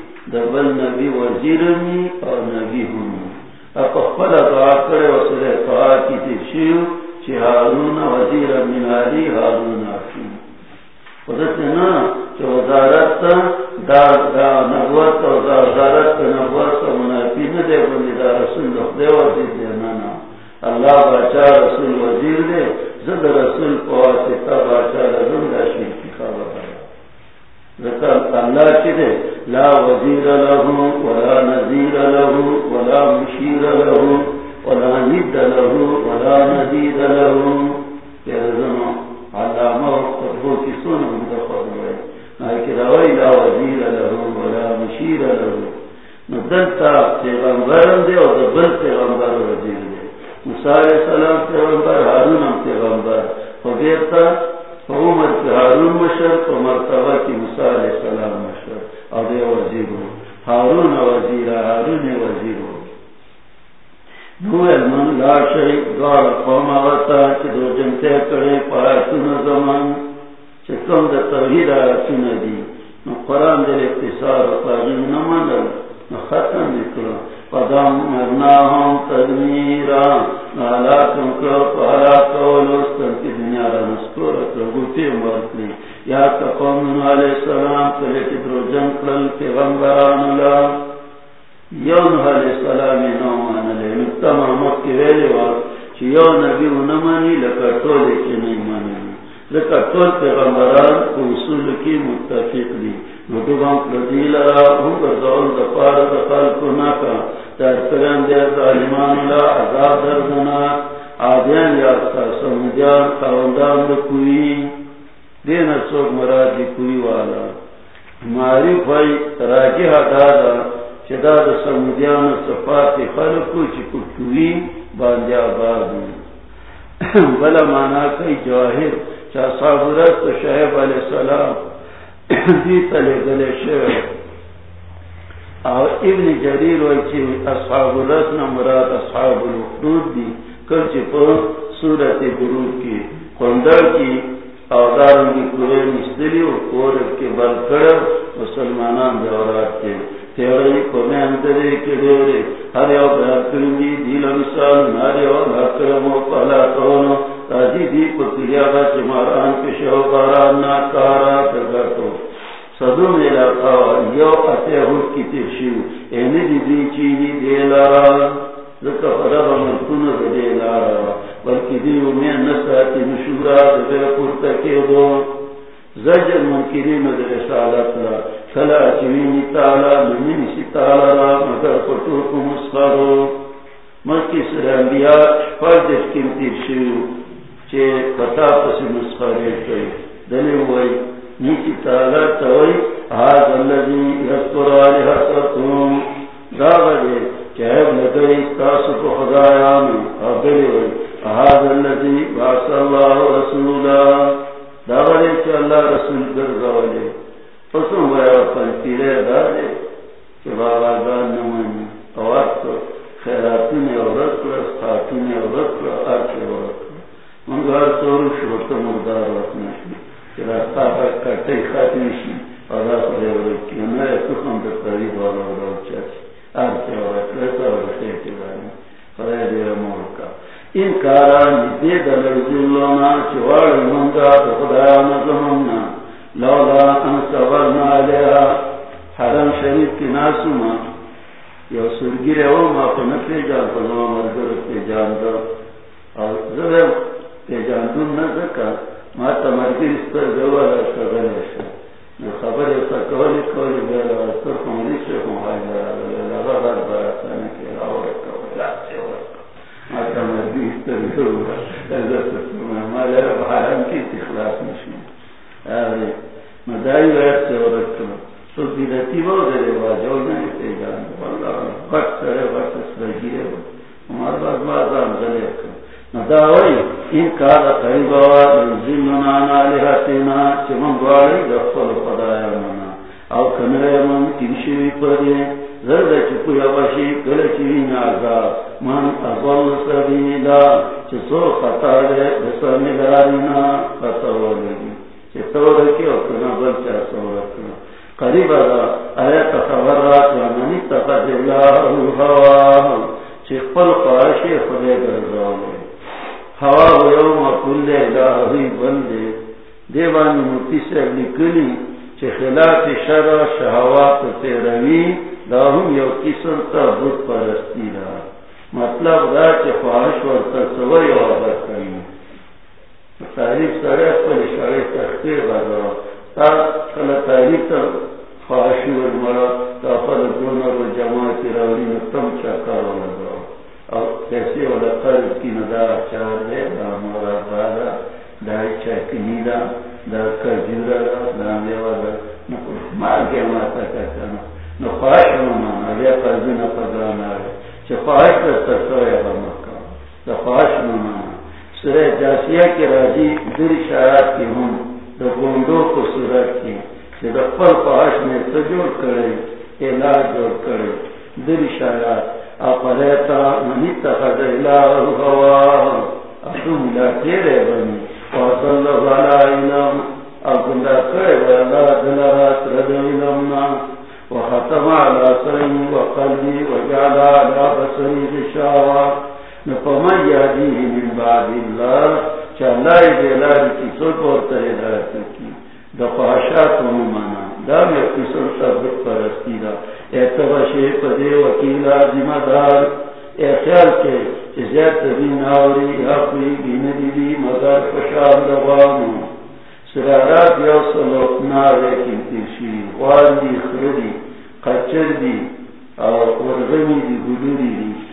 دبل نبی وزیرنی او نبی ہونی اپا خفل دعا کرے وصلح فعا کی تفشیو چی حارون وزیر من حارون آفی خودتے نا چی وزارت تا دا دا نبوت تا وزارت تا نبوت تا منافی ندے بلی دا رسول دخدے وزیر دے مانا اللہ باچا رسول وزیر دے زد رسول پواسطہ باچا رسول دا شیر کی خبر اللہ کی دے لا وزیر لہو ولا نزیر لہو ولا مشیر لہو ولا ند لہو ولا ندید لہو پیر علامہ قطبو کی سن مدفع ہوئے ناکی روی لا وزیر لہو ولا مشیر لہو ندلتا پیغمبرم دے اور دبل پیغمبر وزیر دے موسیٰ علیہ السلام پیغمبر ہارون پیغمبر. فبیرتا فعمر کی ہارون مشر تو مرتبہ کی موسیٰ علیہ السلام مشر. اور دے وزیر ہو ہارون وزیر ہارون وزیر ہو نو علمان لا شئی دوار قوم آوتا چی دو جنتے کرے پارا سن زمان چکم دا توحید آیا سن دی نو قرآن دل اقتصار و تاجیم نماندل نو ختم نکلا پدم مرناہم تدمیرا نالاکم دنیا را یا تقومن علیہ السلام درو جنکلل پیغمبران اللہ یون علیہ نومان علیہ وقت چی یو نبی انمانی لکر لکر پیغمبران اصول کی متفق لی مدوبان قدیل را ہوں گردول دفار دفال کناکا دیر ظالمان لا عذاب دردنا آدیان یاستا سمجان دین مراد والا۔ راجی حدادا چدا دا سمجان صفات خلقو چکو باندی بلا مانا کئی جواہر، چا صابرت شہب علیہ السلام جی، دی تلے گلے ابن جریر اصحاب الرسن مراد اصحاب الخدود دی پر صورت کی خندر کی اودارن کی مستری و کورت کے بل کڑا مسلمانان دورات کے۔ تیوری کو میں اندرے کے دیورے ہر یو بیار کرنگی دیل مثال نارے و بھاکرم و پہلا کونو تاجی دی پتلیا با چماران کے شہو باران ناکارا درگتو صدو میرا قوار یو اتے ہوت کی ترشیو اینی دی دی چیزی دے لارا ذکا فرب ملکون دے لارا بلکی دیو میں نسا نساتی نشورا دے پورتا کے دو زجر منکرین دے رسالت لا فلا چوینی تالا منین سی تالا را. مگر پتو کو مسخارو مکی سر انبیاء پر فردش کم ترشیو چے پتا پسی مسخارے کئی دلی ہوئی نیچی تالا توئی آز آج اللذی یذکر آلہتکم. داغدے چہب لگئی تاسو کو خدایا میں آبلی ہوئی آج اللذی باس اللہ رسولا مکہ مانا سورہ جاسیہ کے راجی دل شاعت کی ہوں دا گونڈو کو صورت کی کہ دا پل میں تجوڑ کرے علاج جوڑ کرے دل شاعت اپریتا منی تخد الہ ہوا اتو ملا تیرے بنی وصل اللہ علیہ علم اکنڈا کرے والا دلارات رد علمنا وختم على سري وقلبي وجعل على بصري غشاوة نفما يهديه من بعد الله چالای دیلاری کی سوٹ اور تہدارتی کی دفاشات ممانا دام یا کسر تبت پرستی دا۔ اعتباشی پدے وکیلا ذمہ دار۔ اے خیال کے زیادت بھی ناوری حقی بیندی بھی مدار پشان دوانو سرارات یو سلوک نارے کنتی شی واندی خردی، قچر دی اور ورغمی دی گلوری دی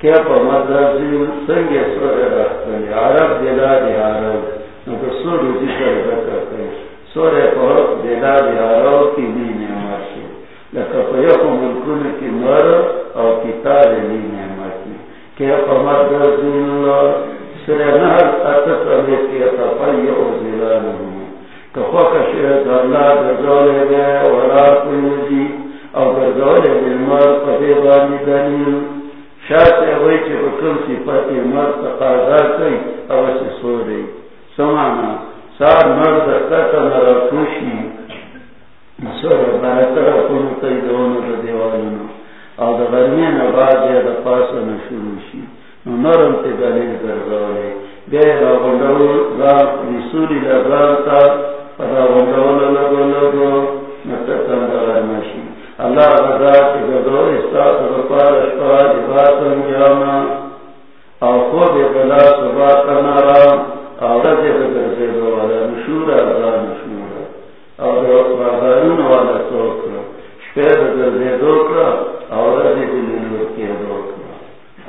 کیا پا مدرزی سنگ سور رکھتنی عرب دیلا دی عرب نکو سور ذکر ذکر سور پا دیلا دی عرب کی دی نعمت لکا پا یکو ملکون کی مر او کتاب دی نعمت کیا پا مدرزی سر نهر اتت علیت کیا تا پا یو زلانه کفاک شہد اللہ گزولے دے ورا کنجی او گزولے دے مر پتے بانی دلیل۔ شاہ سے ہوئی چی بکل پتی تقاضا کئی سو سمانا سار کئی دا او دا غرمین یا دا شی نو نرم تی دلیل را را رسولی اللہ رضا کی گدو استاد رپار اشپا جباتن جانا او خود بلا سبا کنارا او رضی بگر زیدو والا مشورا رضا مشورا او دو بازارون والا سوکرا شپیر بگر زیدو کرا او رضی بلیلو کی دو کرا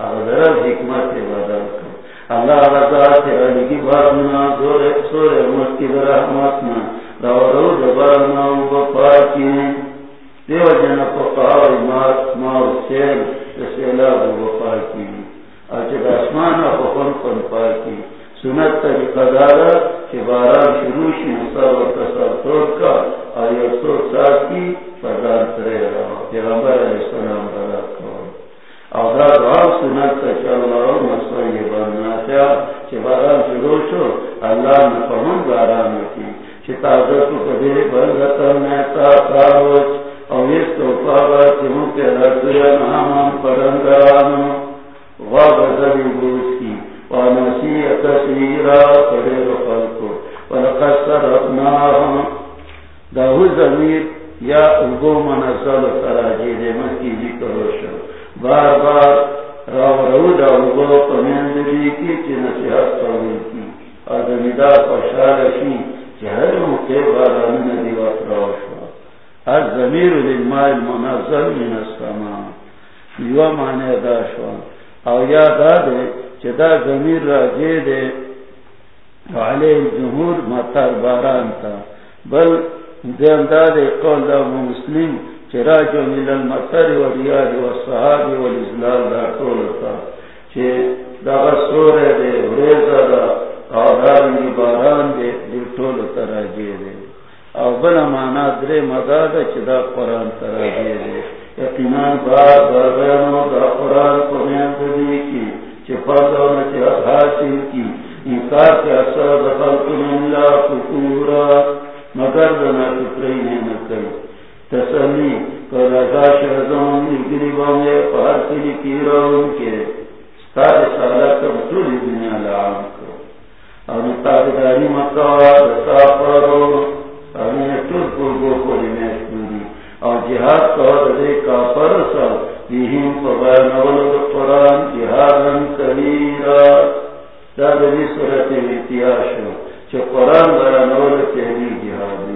او درم حکمت بدل کرا اللہ رضا تیرانی کی بارنا دور سور مکی برحمتنا دورو دبارنا وپاکی دیو جن پقاوی مات ماو سیل سیلاب وپاکی اچھتا اسمانا پخن پن پاکی سنت طریقہ دارا کہ باران شروع شی مصاب و تصاب توڑ کا آیا سو ساتھ کی پردان ترے رہا پیغمبر علیہ السلام برات او دا دعا سنت تا چلو مسوئی بننا چا چی باران شروع شو اللہ نفهمون باران کی چتا چی تازتو کدی بلغتا نیتا تاروچ او یستو پاگا چی مو پیدا ہر زمیر للماء المنظر من السماء یو معنی دا شوا او یا دا دے دا زمیر را جے دے علی جمهور مطر باران تا. بل دیم دا دے قول دا مسلم چراج من المطر و ریاض و صحاب و الازلال دا طولتا چه دا غصور دے وریزا دا آدار باران دے دل طولتا راجی دے او بنا مانا درے مداد چه دا قرآن تراجی دے یقینان بار بارانو دا قرآن قرآن دی کی چه پردونا چه حاصل کی انکار کے اثر دخل کن اللہ کفورا. مگر دنا کفری نکل تسلی کر رضا شہزان نگری بامے پار کی رون کے ستار سالہ کم تولی دنیا لعام کو اور تابداری مکوا دسا پرو. اور نیتور پرگو کولی اور جہاد کو دے کا پرسا قرآن صورت چو قرآن برا تحری جہاد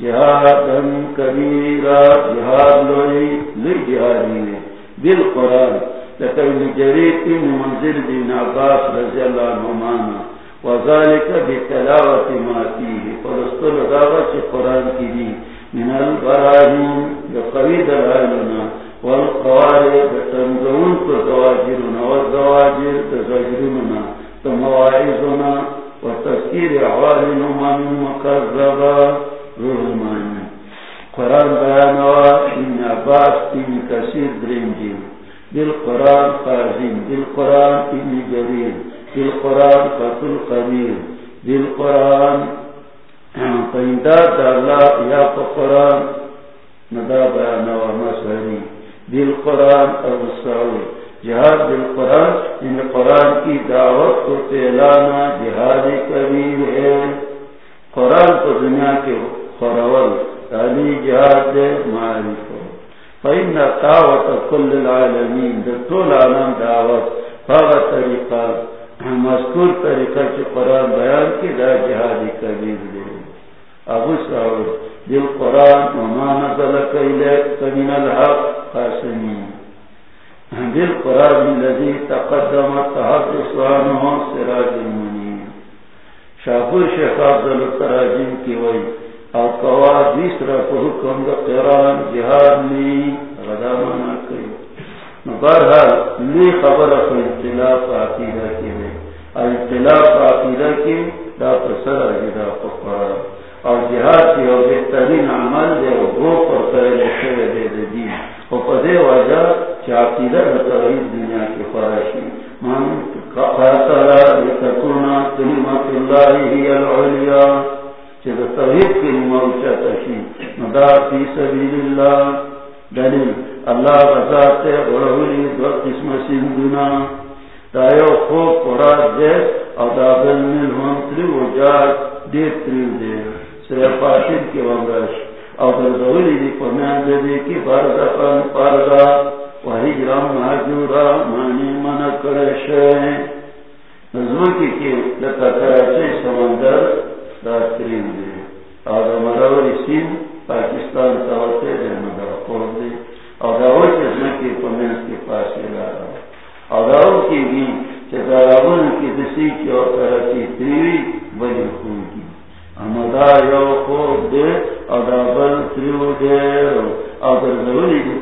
جہاد کبیرا جہاد لوئی لئی دل قرآن لکن جریت منزل دین عباس رضی اللہ نمانا وذالک بتلاوت ما فیه فرستل دعوت قرآن کی من البراہیم لقوی دلائلنا والقوارب تنزون کو زواجرنا والزواجر تزاجرنا مواعظنا وتذكير عوالم من مكذبا روح قرآن بيانوا ابن عباس ابن كثير درنجي بالقرآن قازم بالقرآن ابن جرير بالقرآن فتل قبير بالقرآن فإنداد الله يا قرآن ندا بيانوا مسهري بالقرآن أبو السعود جہاد دل قرآن ان قرآن کی دعوت کو تیلانا جہاد کبیر ہے. قرآن کو دنیا کے خرول. تعلی جہاد دے معرف ہو. فإن دعوت کل العالمین. در طول عالم دعوت. فاغا طریقہ. مذکور طریقہ چی قرآن بیان کی دا جہاد کبیر دے۔ ابو سعود، دل قرآن، وما نزلک الیک من الحق قاسمین۔ دل قرآن الذي تقدم تحدث عنه سراج المنير شافر شیخ افضل التراجم کی وئی، او قوا دیسرا پر حکم دا قرآن جہاد لی غدا مانا کئی۔ بہرحال لی خبر اپنے اطلاف عقیدہ کی۔ وئی اطلاف عقیدہ کی دا پسر پکڑا اور جہاد کی اور بہترین عمل دے پر کرے دے دے اور پدے وجہ دنیا کی خواہشی۔ توحید کی تشی۔ مدا فی سبیل اللہ۔ دلیل، اللہ بذات دو قسم سندنا۔ خوب قرآن دے او دیر تریو دے سرے کی ومرش او در دی پمیان دے کی پاردا مانی کرشے کی لکا کراچے سمندر داترین دے او سین پاکستان تاوتے دے مدر خور دے. او داوی چیزنکی پمیان کی لارا کی بھی چیزارابون کی دسی کی اور کراچی تریوی بلی خون کی۔ امدا یو خوب دے او دا بل تریو دے۔ او در ضروری دی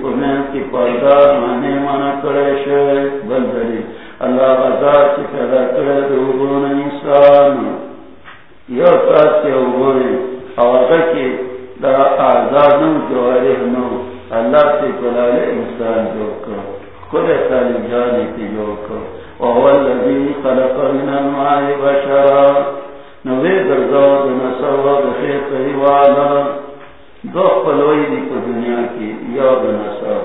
کی پردا مانے مانا کرے شوئے بل دلی۔ اللہ غزار چی پیدا کرے دے اوگون انسان۔ یو تاس کے اوگونے او اگر کی دا آزاد نو جواری نو۔ اللہ سے پلالے انسان جو کر جانی جو وهو الذي خلق من الماء بشرا۔ نوے درزاو دنا سوا دو پلوئی دی کو دنیا کی یا دنا سوا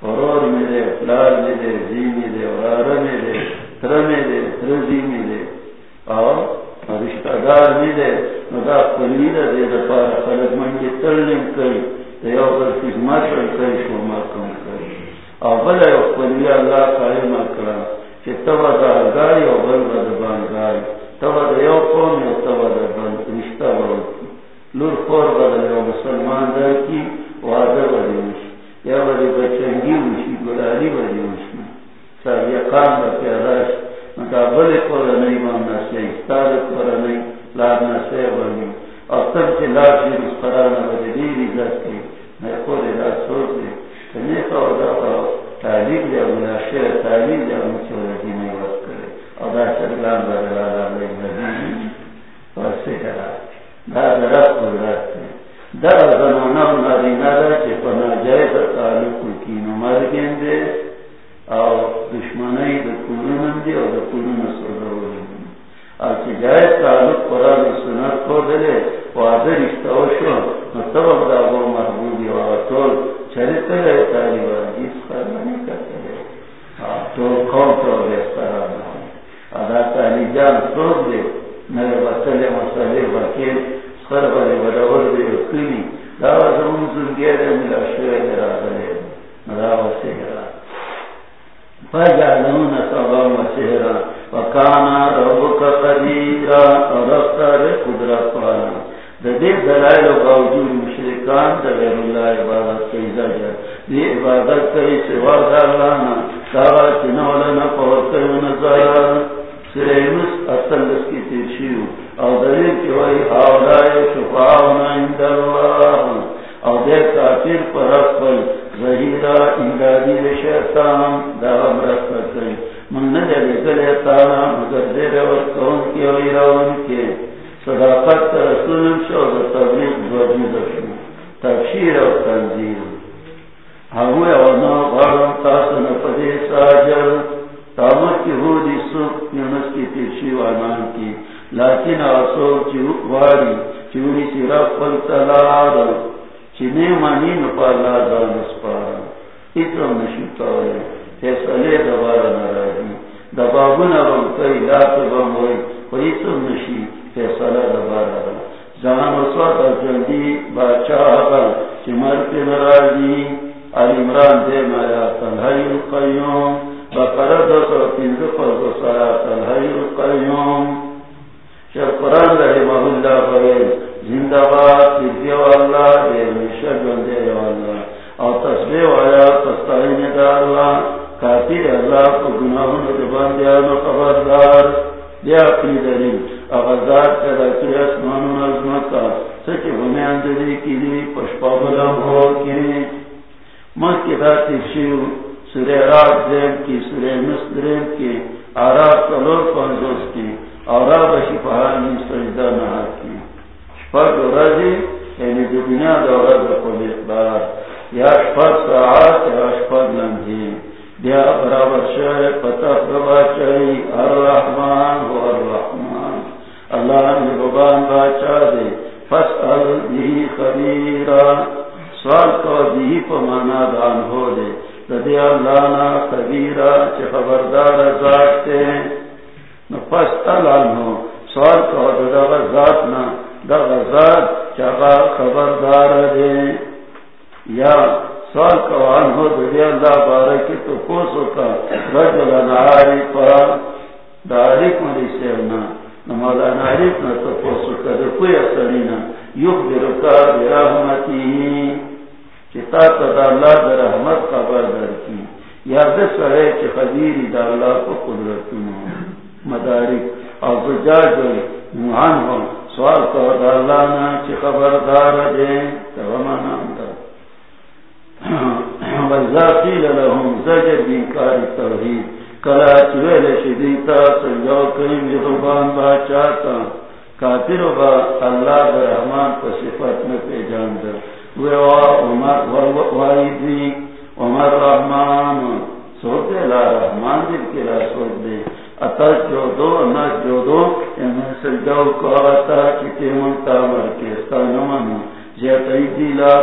فرور میں دے میں دے زی میں دے ورار میں دے تر میں دے ترزی میں دے اور رشتہ دار میں دے ندا دے خلق منگی ترلیم کری دے پر خدمت کری شما کم۔ کری اور بلے پلی اللہ قائم کرا کہ تبا دا گائی اور بل بدبان گائی تبا دا یو قوم یو تبا دا بند رشتہ ورکی لور خور بدل یو مسلمان دا کی وعدہ بدی وشی یا بدی بچنگی وشی گلالی بدی وشی سابیقان دا پیاداش متا بلی قول نئی ماننا سی استاد قول نئی لارنا سی بنی اور تب چی لار شیر اس قرانا بدی دیر عزت کی میں خود عزت سوچ دی؟ کنی خور دا تعلیم دیا بلا شیر تعلیم دیا سوال کو بھی پمانا دان ہو دے ددی اللہ نا خبیرا چھ خبردار ذات نو فسأل عنہ سوال کو ددا ذات نا دا ذات چھ خبردار دے۔ یا سوال کوان ہو دے اللہ بارکی تو کوسو کا رجل نہاری پر دارک مری سیونا نمالا نہارک نا تو کوسو کا دے کوئی اصلینا یخ برکا برحمتی۔ چتا تدا اللہ در رحمت خبر در کی. یا دس رہے چی خبیری دا اللہ کو قدرتنا مدارک. اور زجاج محان ہو سوال کو دا اللہ نا چی خبردار دے. تو مانا اندر (clears throat) وَذَاقِيلَ لَهُمْ زَجَرْ بِنْكَارِ التَّوْحِيدِ. کلا چویل شدیتا سنجاو کریم یخبان باچاتا کافر با اللہ برحمان پر صفت میں پہ جاندر. ویوا عمر رحمان سوتے لا رحمان دل کے لا دے اتا جو دو نہ جو دو کو آتا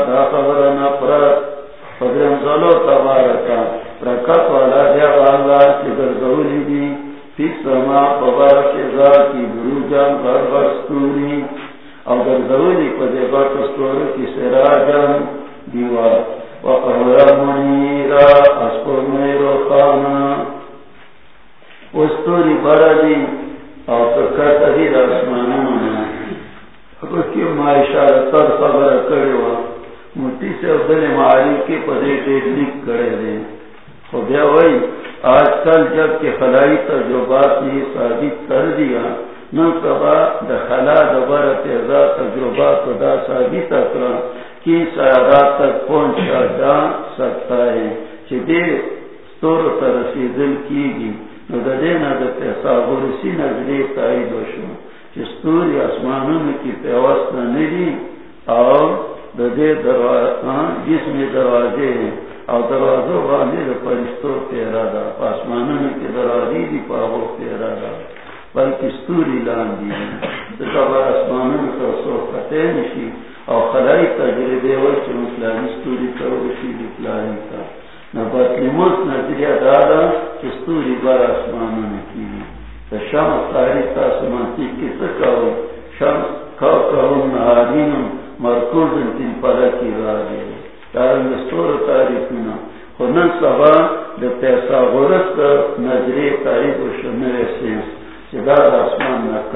دا خبرنا فدرم زلو تبارکا رکت والا دیا کی درزولی دی فی سما پبارک بروجان بر او درزولی پدے برستور کی سراجان دیوار وقرر منیرا اسپر میرو خانا. استوری بردی او تکت دیر اسمانونا اگر کیوں ما اشارتر خبر کریوا مٹی سے ادھر معاری کے پدے کے کرے دے. خدا وہی آج کل جب کے خلائی تجربات نے ثابت کر دیا نہ کبا دخلا دبر تیزا تجربات دا ثابت کرا کی سیارات تک پہنچا جا سکتا ہے چدے تور ترسی دل کی گی نہ دے نہ پیسہ برسی نہ دے تائی دوشو چستوری آسمانوں کی پیوست نہ نہیں اور دے دروازہ جس میں دروازے ہیں اور دروازوں والے فرشتوں پیرا دا. آسمان کے دروازے بھی پاو پیرا دا. بلکہ ستوری لان دی آسمان کا سو نشی اور خلائی تجربے وچ مسلم ستوری کرو شی دکھلائی کا نہ بطلموس نظریہ دادا کہ ستوری بار آسمان میں کی تو شام تاریخ آسمان کی کس کا شام کا کہوں نہ مرکوز تین پدا کی را راجے دارنگ سور تاریخنا خونن سبا دا پیسا غرست نظری تاریخ و شنر سینس۔ چی دا آسمان نکات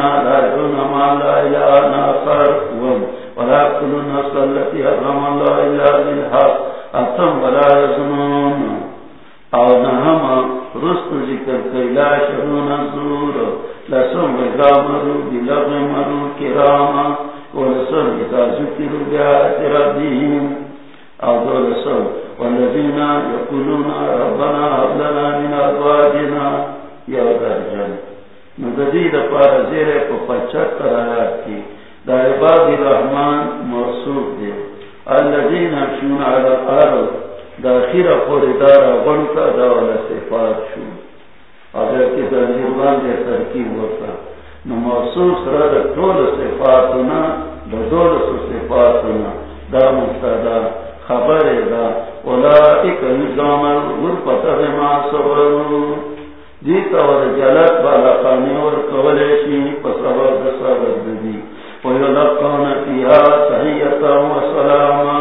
والذين لا يدون ما لا إله آخر ولا يقتلون نفس التي حرم الله إلا بالحق. أتم ولا يزنون او رست ذکر کئی. شرون الزور. مرو بلغ مرو کراما اذا ربهم. او والذین ربنا من ندید پار زیر کو پچت آیات کی دا عباد الرحمن موصوف دے الذین امشون علی الارض داخیر پوری دارا بنتا داولا صفات شو. اگر کی تنظیبان دے ترکیب ہوتا نو محسوس را دا دول صفاتنا دا دول صفاتنا دا مبتدا خبر دا اولائک نظام الغرفت ما صبرو دیتا ور جلت بالا خانی ور کولیشی پسبر دا صبر دی ویلقون فیها تحیتا و سلاما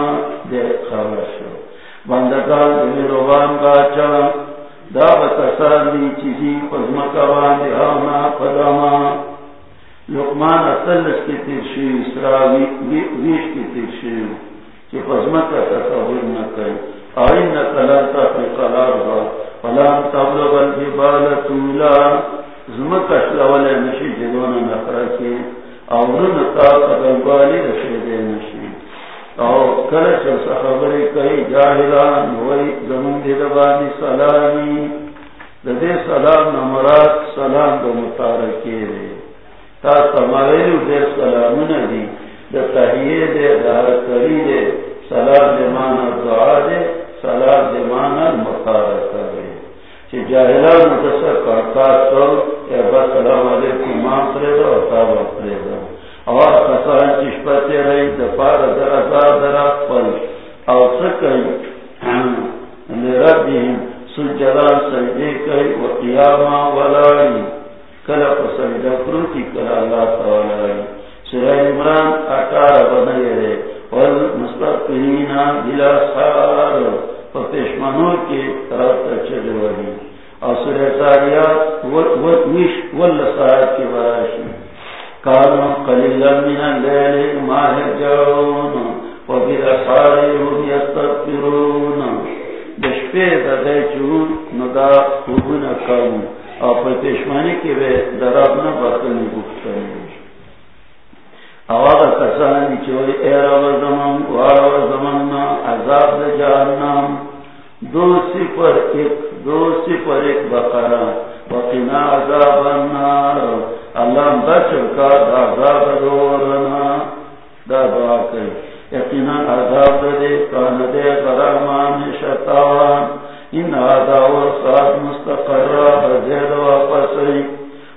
دے خبر شو بندگان دلی روان باچا دا بکسان دی چیزی پزمکوان دی آنا پداما لقمان اصلش کی تیرشی اسراوی ویش کی تیرشی چی پزمکا تصور نکای آئین نکلانتا فی قلار با فلان تبلغ الجبال طولا. زمکش لول نشی جدون نخرکی اورن تا قدنبالی رشیده نشی. او کلچ خبری کئی جاہران وی زمون دی دبانی سلامی. دے سلام نمرات سلام دو متارکی دے. تا سمائلو دے سلامون دی دا تحییه دے دا حرکری دے. سلام دے مانا دعا دے. سلام دے مانا متارکہ دے. جاہلان متصر کرتا سر اے بس سلام علیکم مان پرے دو اتاب پرے دو اور کسان چشپتے رہی دفار در ازاد در اقبل او سکن لربهم سجدان سجدے کئی و قیاما ولائی۔ کلا پسجدہ پروتی کلا اللہ تعالی۔ سورہ عمران اٹھارہ بنائے رہے۔ والمستقرین بلا سار۔ فپشمنوں کے طرف چلے وہی اور سورہ ساریات وش واللسارت کے براشی کانو قلیلا من اللیل ما ہجعون وبالاسار هم یستغفرون دشپے دے چون ندا خوبنا کام۔ اور پشمانی کے بے درابنا باقی گفتنی آواز کسانی چوئی ایرا و زمان وارا و زمان عذاب دا جہنم. دو سپر ایک دو سپر ایک بقرا وقنا عذاب النار. اللہ بچر کا دا عذاب دورنا. دا دعا کئی یقینا عذاب دے، کان دے غرمان شتاوان ان عذاب صاد مستقر بزید واپسی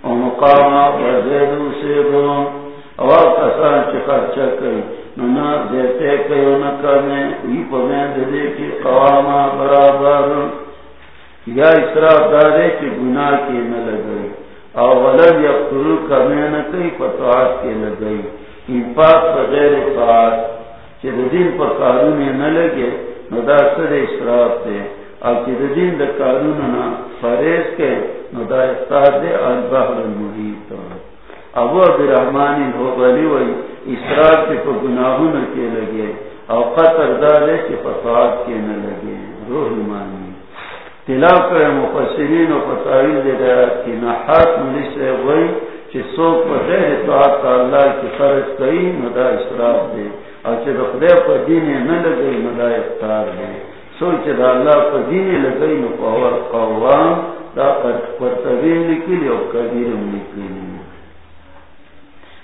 ومقام بزید سیدون. اور کسان چی خرچہ کئی ننا دیتے کئی نکرنے وی پمین دے کی قواما برابر۔ یا اسراف دارے کی گناہ کی نہ لگئی۔ اور ولد یا قرور کرنے نہ کئی فتوات کی لگئی۔ انفاق بغیر فاق چی دین پر قانون نہ لگے ندا سر اسراف دے۔ اور چی دین دا قانون نہ فریض کے ندا افتاد دے البحر المحیط۔ ابو عبدالرحمن ہو بلی وئی اسرار کے تو گناہوں نہ کے لگے اور قطر دارے کے فساد کے نہ لگے۔ روح مانی تلا کر مفسرین و فتاویل دے رہا کہ نحات ملی سے وئی کہ سوک پر دے تو آتا اللہ کی فرض کئی مدا اسراف دے۔ اور چھ رخدے پر دینے نہ لگے مدا اختار دے۔ سوچ دا اللہ پر دینے لگئی نو پاور قوام دا پر طویل لکلی اور کبیر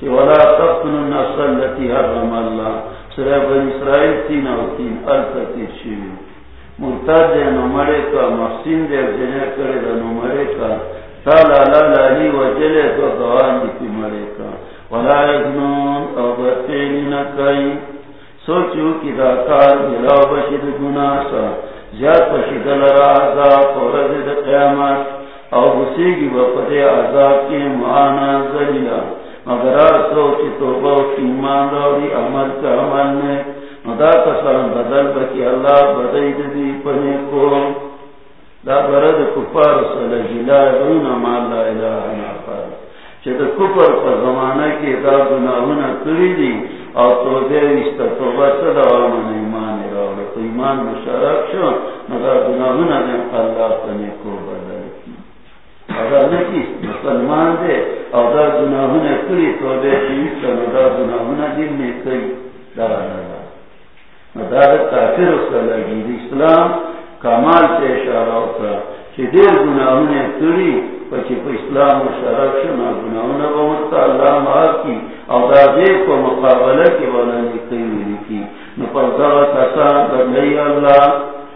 کہ ولا تقتل النفس التي حرم الله۔ سورہ بنی اسرائیل تین او تین التتیر شیوی مرتد دے نمرے کا، محسن دے جنہ کرے دے نمرے کا۔ تالا لا لالی و جلے تو دوان دی مرے کا۔ ولا اگنون او بطینی نکائی سوچو کی دا کار بلاو بشید گناہ سا۔ زیاد بشید لرا عذاب و رزد قیامت۔ او بسیگی بپدے عذاب کی معانا زلیلہ مگر سوچ تو ایمان روڑی عمل کا عمل میں، مدا کسان بدل بکی اللہ بدئی دی پنے کو۔ دا برد کفار صلی جلا رون مال لا الہ الا اللہ۔ چھے دا کفر پر زمانہ کی دا گناہونا کری دی، اور تو دے استا توبہ صدا ومن ایمان روڑا تو ایمان مشارک شو، مدا گناہونا دے اللہ پنے کو۔ اگر نکیس مسلمان دے ادا گناہونا کری تو دے چیز ادا گناہونا دل میں کئی دارا ندا مدار کافر صلی اسلام کمال سے اشارہ ہوتا. کہ دیر گناہونا کری، پچی پا اسلام و شرک شنا گناہونا بمتا اللہ محاب کی. ادا دے کو مقابلہ کے والا نکئی ہوئی کی. نپردہ کسان بدلی اللہ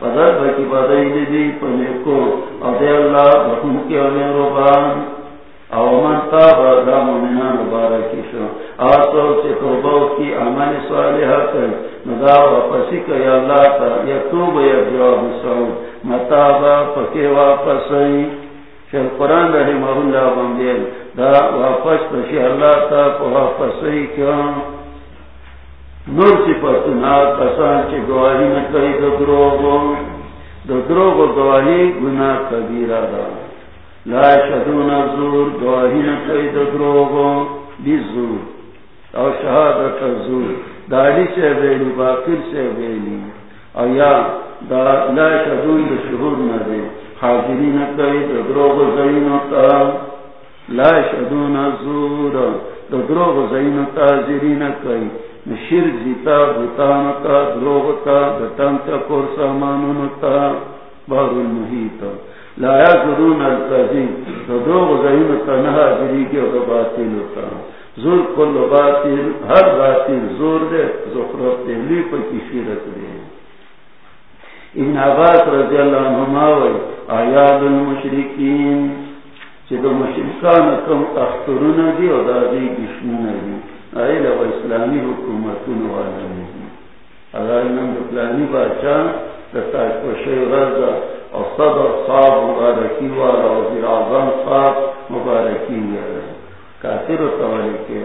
پدر بکی بدئی دی پنے کو او اللہ بکن کے اونے روبان۔ او من تاب دا مومنان مبارکی شو۔ آتو چے توبو کی عمل صالحہ کر۔ ندا واپسی کر اللہ تا یکتوب یا جواب سعود متابا پکے واپس ای شیخ قرآن رحمہ اللہ بندیل دا واپس پشی اللہ تا واپس ای کیوں؟ نور سی پتنا کسان چی گواہی نکئی دو دروگو۔ دو دروگو گواہی گناہ کبیرہ دا۔ لا شدون زور گواہی نہ نکئی دو دروگو۔ بی زور۔ او شہادت زور داڑی سے بیلی باقر سے بیلی او یا دا لا شدون دو شہور نہ دے۔ ندے حاضرین کئی دروغ زین تا۔ لا شدون زور دروغ زین تا زرین کئی شرک زیتا بوتان تا دروغ تا دتان تا کور سامانون تا بار المحیط لا یزرون القذین دروغ زین تا نها جری کے باطل تا زور کل باطل ہر باطل زور دے زخرت دے لی پر کسی رت دے ابن عباس رضی اللہ عنہما وی آیاد المشرکین چی دو مشرکان کم اخترون دی و دادی گشنون دی آئیل و اسلامی حکومتون والا نہیں اگر انم دکلانی پشی رضا او صدر صاحب مبارکی صاحب مبارکی کافر و توالی کے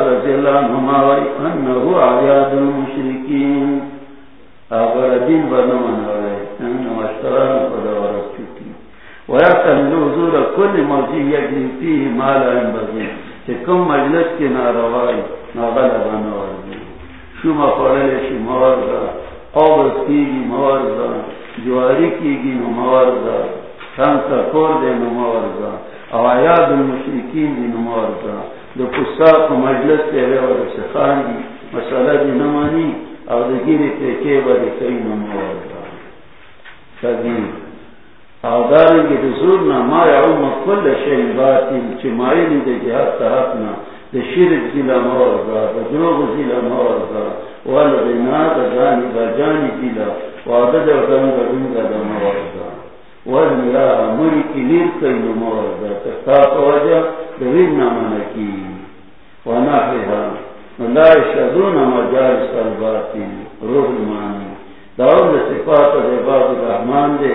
رضی اللہ عنہما وی انہو آیاد المشرکین. آگر دین بنا مناوے انہو اشتران ورد حضور کل موجی یجلی فیه مالا انبغی کہ کم مجلس کے ناروائی ناغل بنا ورد شما فرل شما ورد کی گی موارد جواری کی گی موارد شانتا کور دے موارد او آیاد المشرکین دی موارد دو پساق مجلس تیرے و دو سخان دی مسئلہ دی نمانی. او دو گیری پیکے با دی کئی نموار دا تغییر او دارنگی دو زورنا ما کل چی جہاد شرک زیلا دروغ زیلا والغنا دا جانی جانی زیلا وعدد و دنگا دنگا دا والملا مری کی لیر کئی تختاق وجہ دویر نامانا کی لا مجالس الباطل. روح المانی. داول صفات الرحمن دے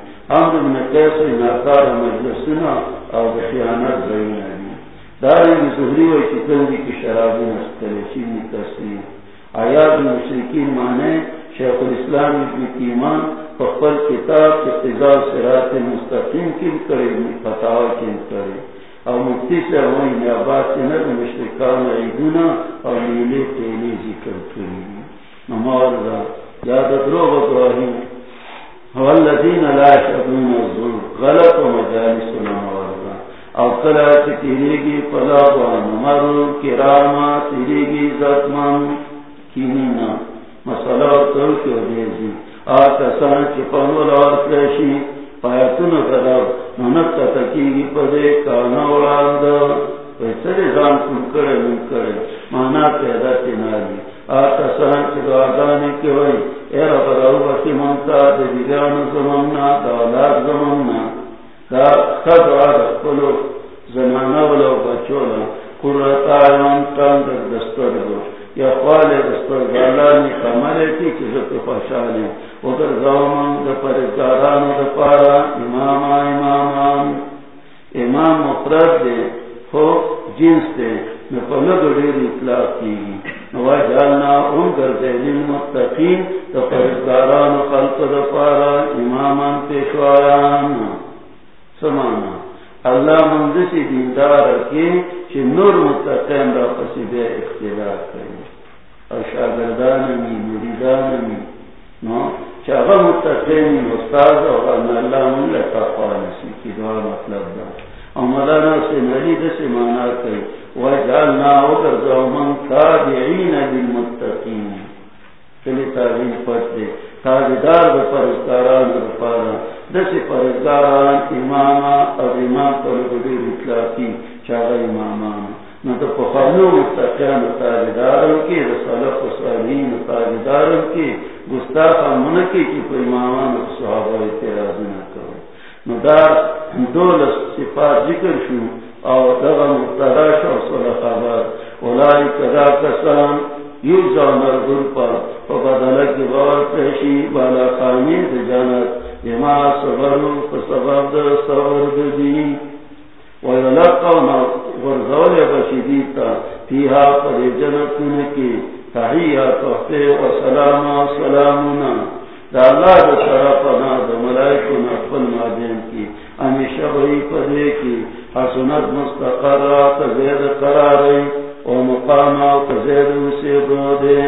عمد من قيس ناقار مجلسنا او بخيانات زيون دي داري بزهري ويتكن دي كشرابي مستلسين تصريح آيات المشركين معنى شیخ الاسلام ابن تیمان فقبل کتاب کے اقتضاء صراط مستقیم کن کرے فتاوہ کن کرے او مفتی سے وہی نیابات سے نر مشرکان عیدونا او نیلے تیلی ذکر کری نمارزا یاد دروغ ابراہیم والذین لا شدون الظلم غلط و مجالس نمارزا او کلا چی تیری پلا بان مرو کراما تیری گی زتمان کینینا۔ مسئلہ ترک و دیزی آتا سان چی پنول اور پریشی پایتون کرو نمت تکیگی پدے، کانا وراند ویسر زان کن کرے من کرے۔ مانا پیدا تنالی آتا سان چی دوادانی کے وی اے رب بسی زماننا زماننا دا خد آد ولو قررتا ایمان تان در دستر دو یا خوال دستر دا دا پارا امام امامان امام دے ہو جنس دے دیر کی نوا جالنا ان خلق امامان سمانا اللہ مندسی دیندار چھ نور متقین اختلاف کریں اور شاگردانمی مریدانمی نو چاہا متقین اور اللہ کی دعا مطلب دا اور مولانا سے مانا کئی وجعلنا وگرزو من تابعین بالمتقین تعلیم دے تابدار دا دا پارا اماما اور امام پر اطلاقی چاہا امامان. پخانو کی رسالت و صالحین کی گستاخ منکی کی امامان صحابہ اعتراض نہ کرو. نو دولس صفات ذکر شو اور دغا مقتراش اور صلح خبر اولائی کدا کسان یو زامر گر پر فبدل کی بار پیشی بالا خانی دی جانت یما صبرو فسبب در صبر دی ویلقونا ورزول بشدیتا فیها پر جنتن کی تحییات وقتے و سلاما سلامنا دا اللہ دا طرفنا دا ملائکنا فل مادین کی. ہمیشہ بھئی پدے کی حسنت مستقرات زید قراری و مقامات زید اسے برودے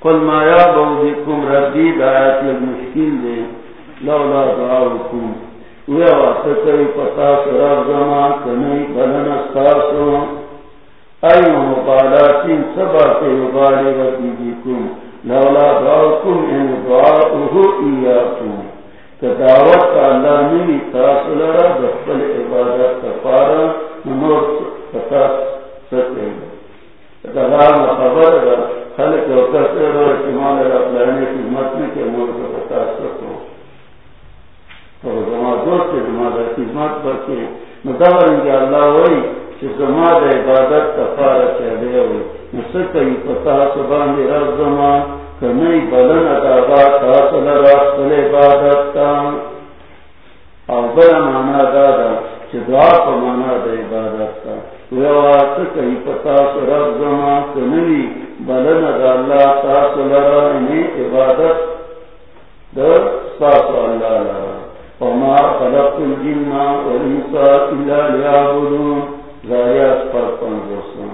قل ما یا بودکم ربی دایت لگمشکل دے۔ لولا دعاوکم۔ ویا واسطہ کئی پتا سراب زمان کنی بلن استاسو۔ ایو مقالاتین سبا کے مبالی ربی دیکم لولا دعاکم ان دعاؤه ایاکم۔ کدعوت کا اللہ نمی تاصل را دخل عبادت کفارا نمور فتاس سکے کدعوت خبر را خلق و کسر و اتمال را پلانے کی مطمئن کے مور کا فتاس سکو تو زمان دوست کے زمان را خدمت بکے مدور انگی اللہ وئی کہ زمان عبادت کفارا چہلے ہوئی نسکئی پتا سبان دی رب زمان کنئی بلن ادابا تاصل راستل عبادت تا او بلا مانا دادا چی دعا پا مانا دا عبادت تا ویوات کئی پتا رب زمان کنئی بلن ادا اللہ تاصل رانی یعنی عبادت دا ساس اللہ لرا وما خلق الجن والانسا الا لیابدون زاریات پر پنجوسان.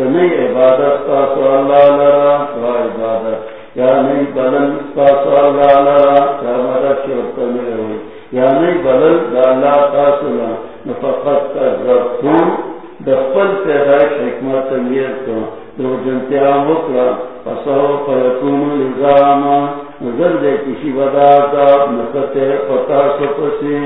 کہ نہیں عبادت کا سو اللہ تو عبادت۔ یا نہیں بلن کا سو اللہ کیا مدد شرط میں ہوئی یا نہیں بلن دا کا سنا۔ نفقت کا ضرطون دفل پیدائش حکمت امیر کو۔ دو جنتیا مکرا فسو فیکون لزاما نظر دے کسی ودا کا نفتے پتا سپسی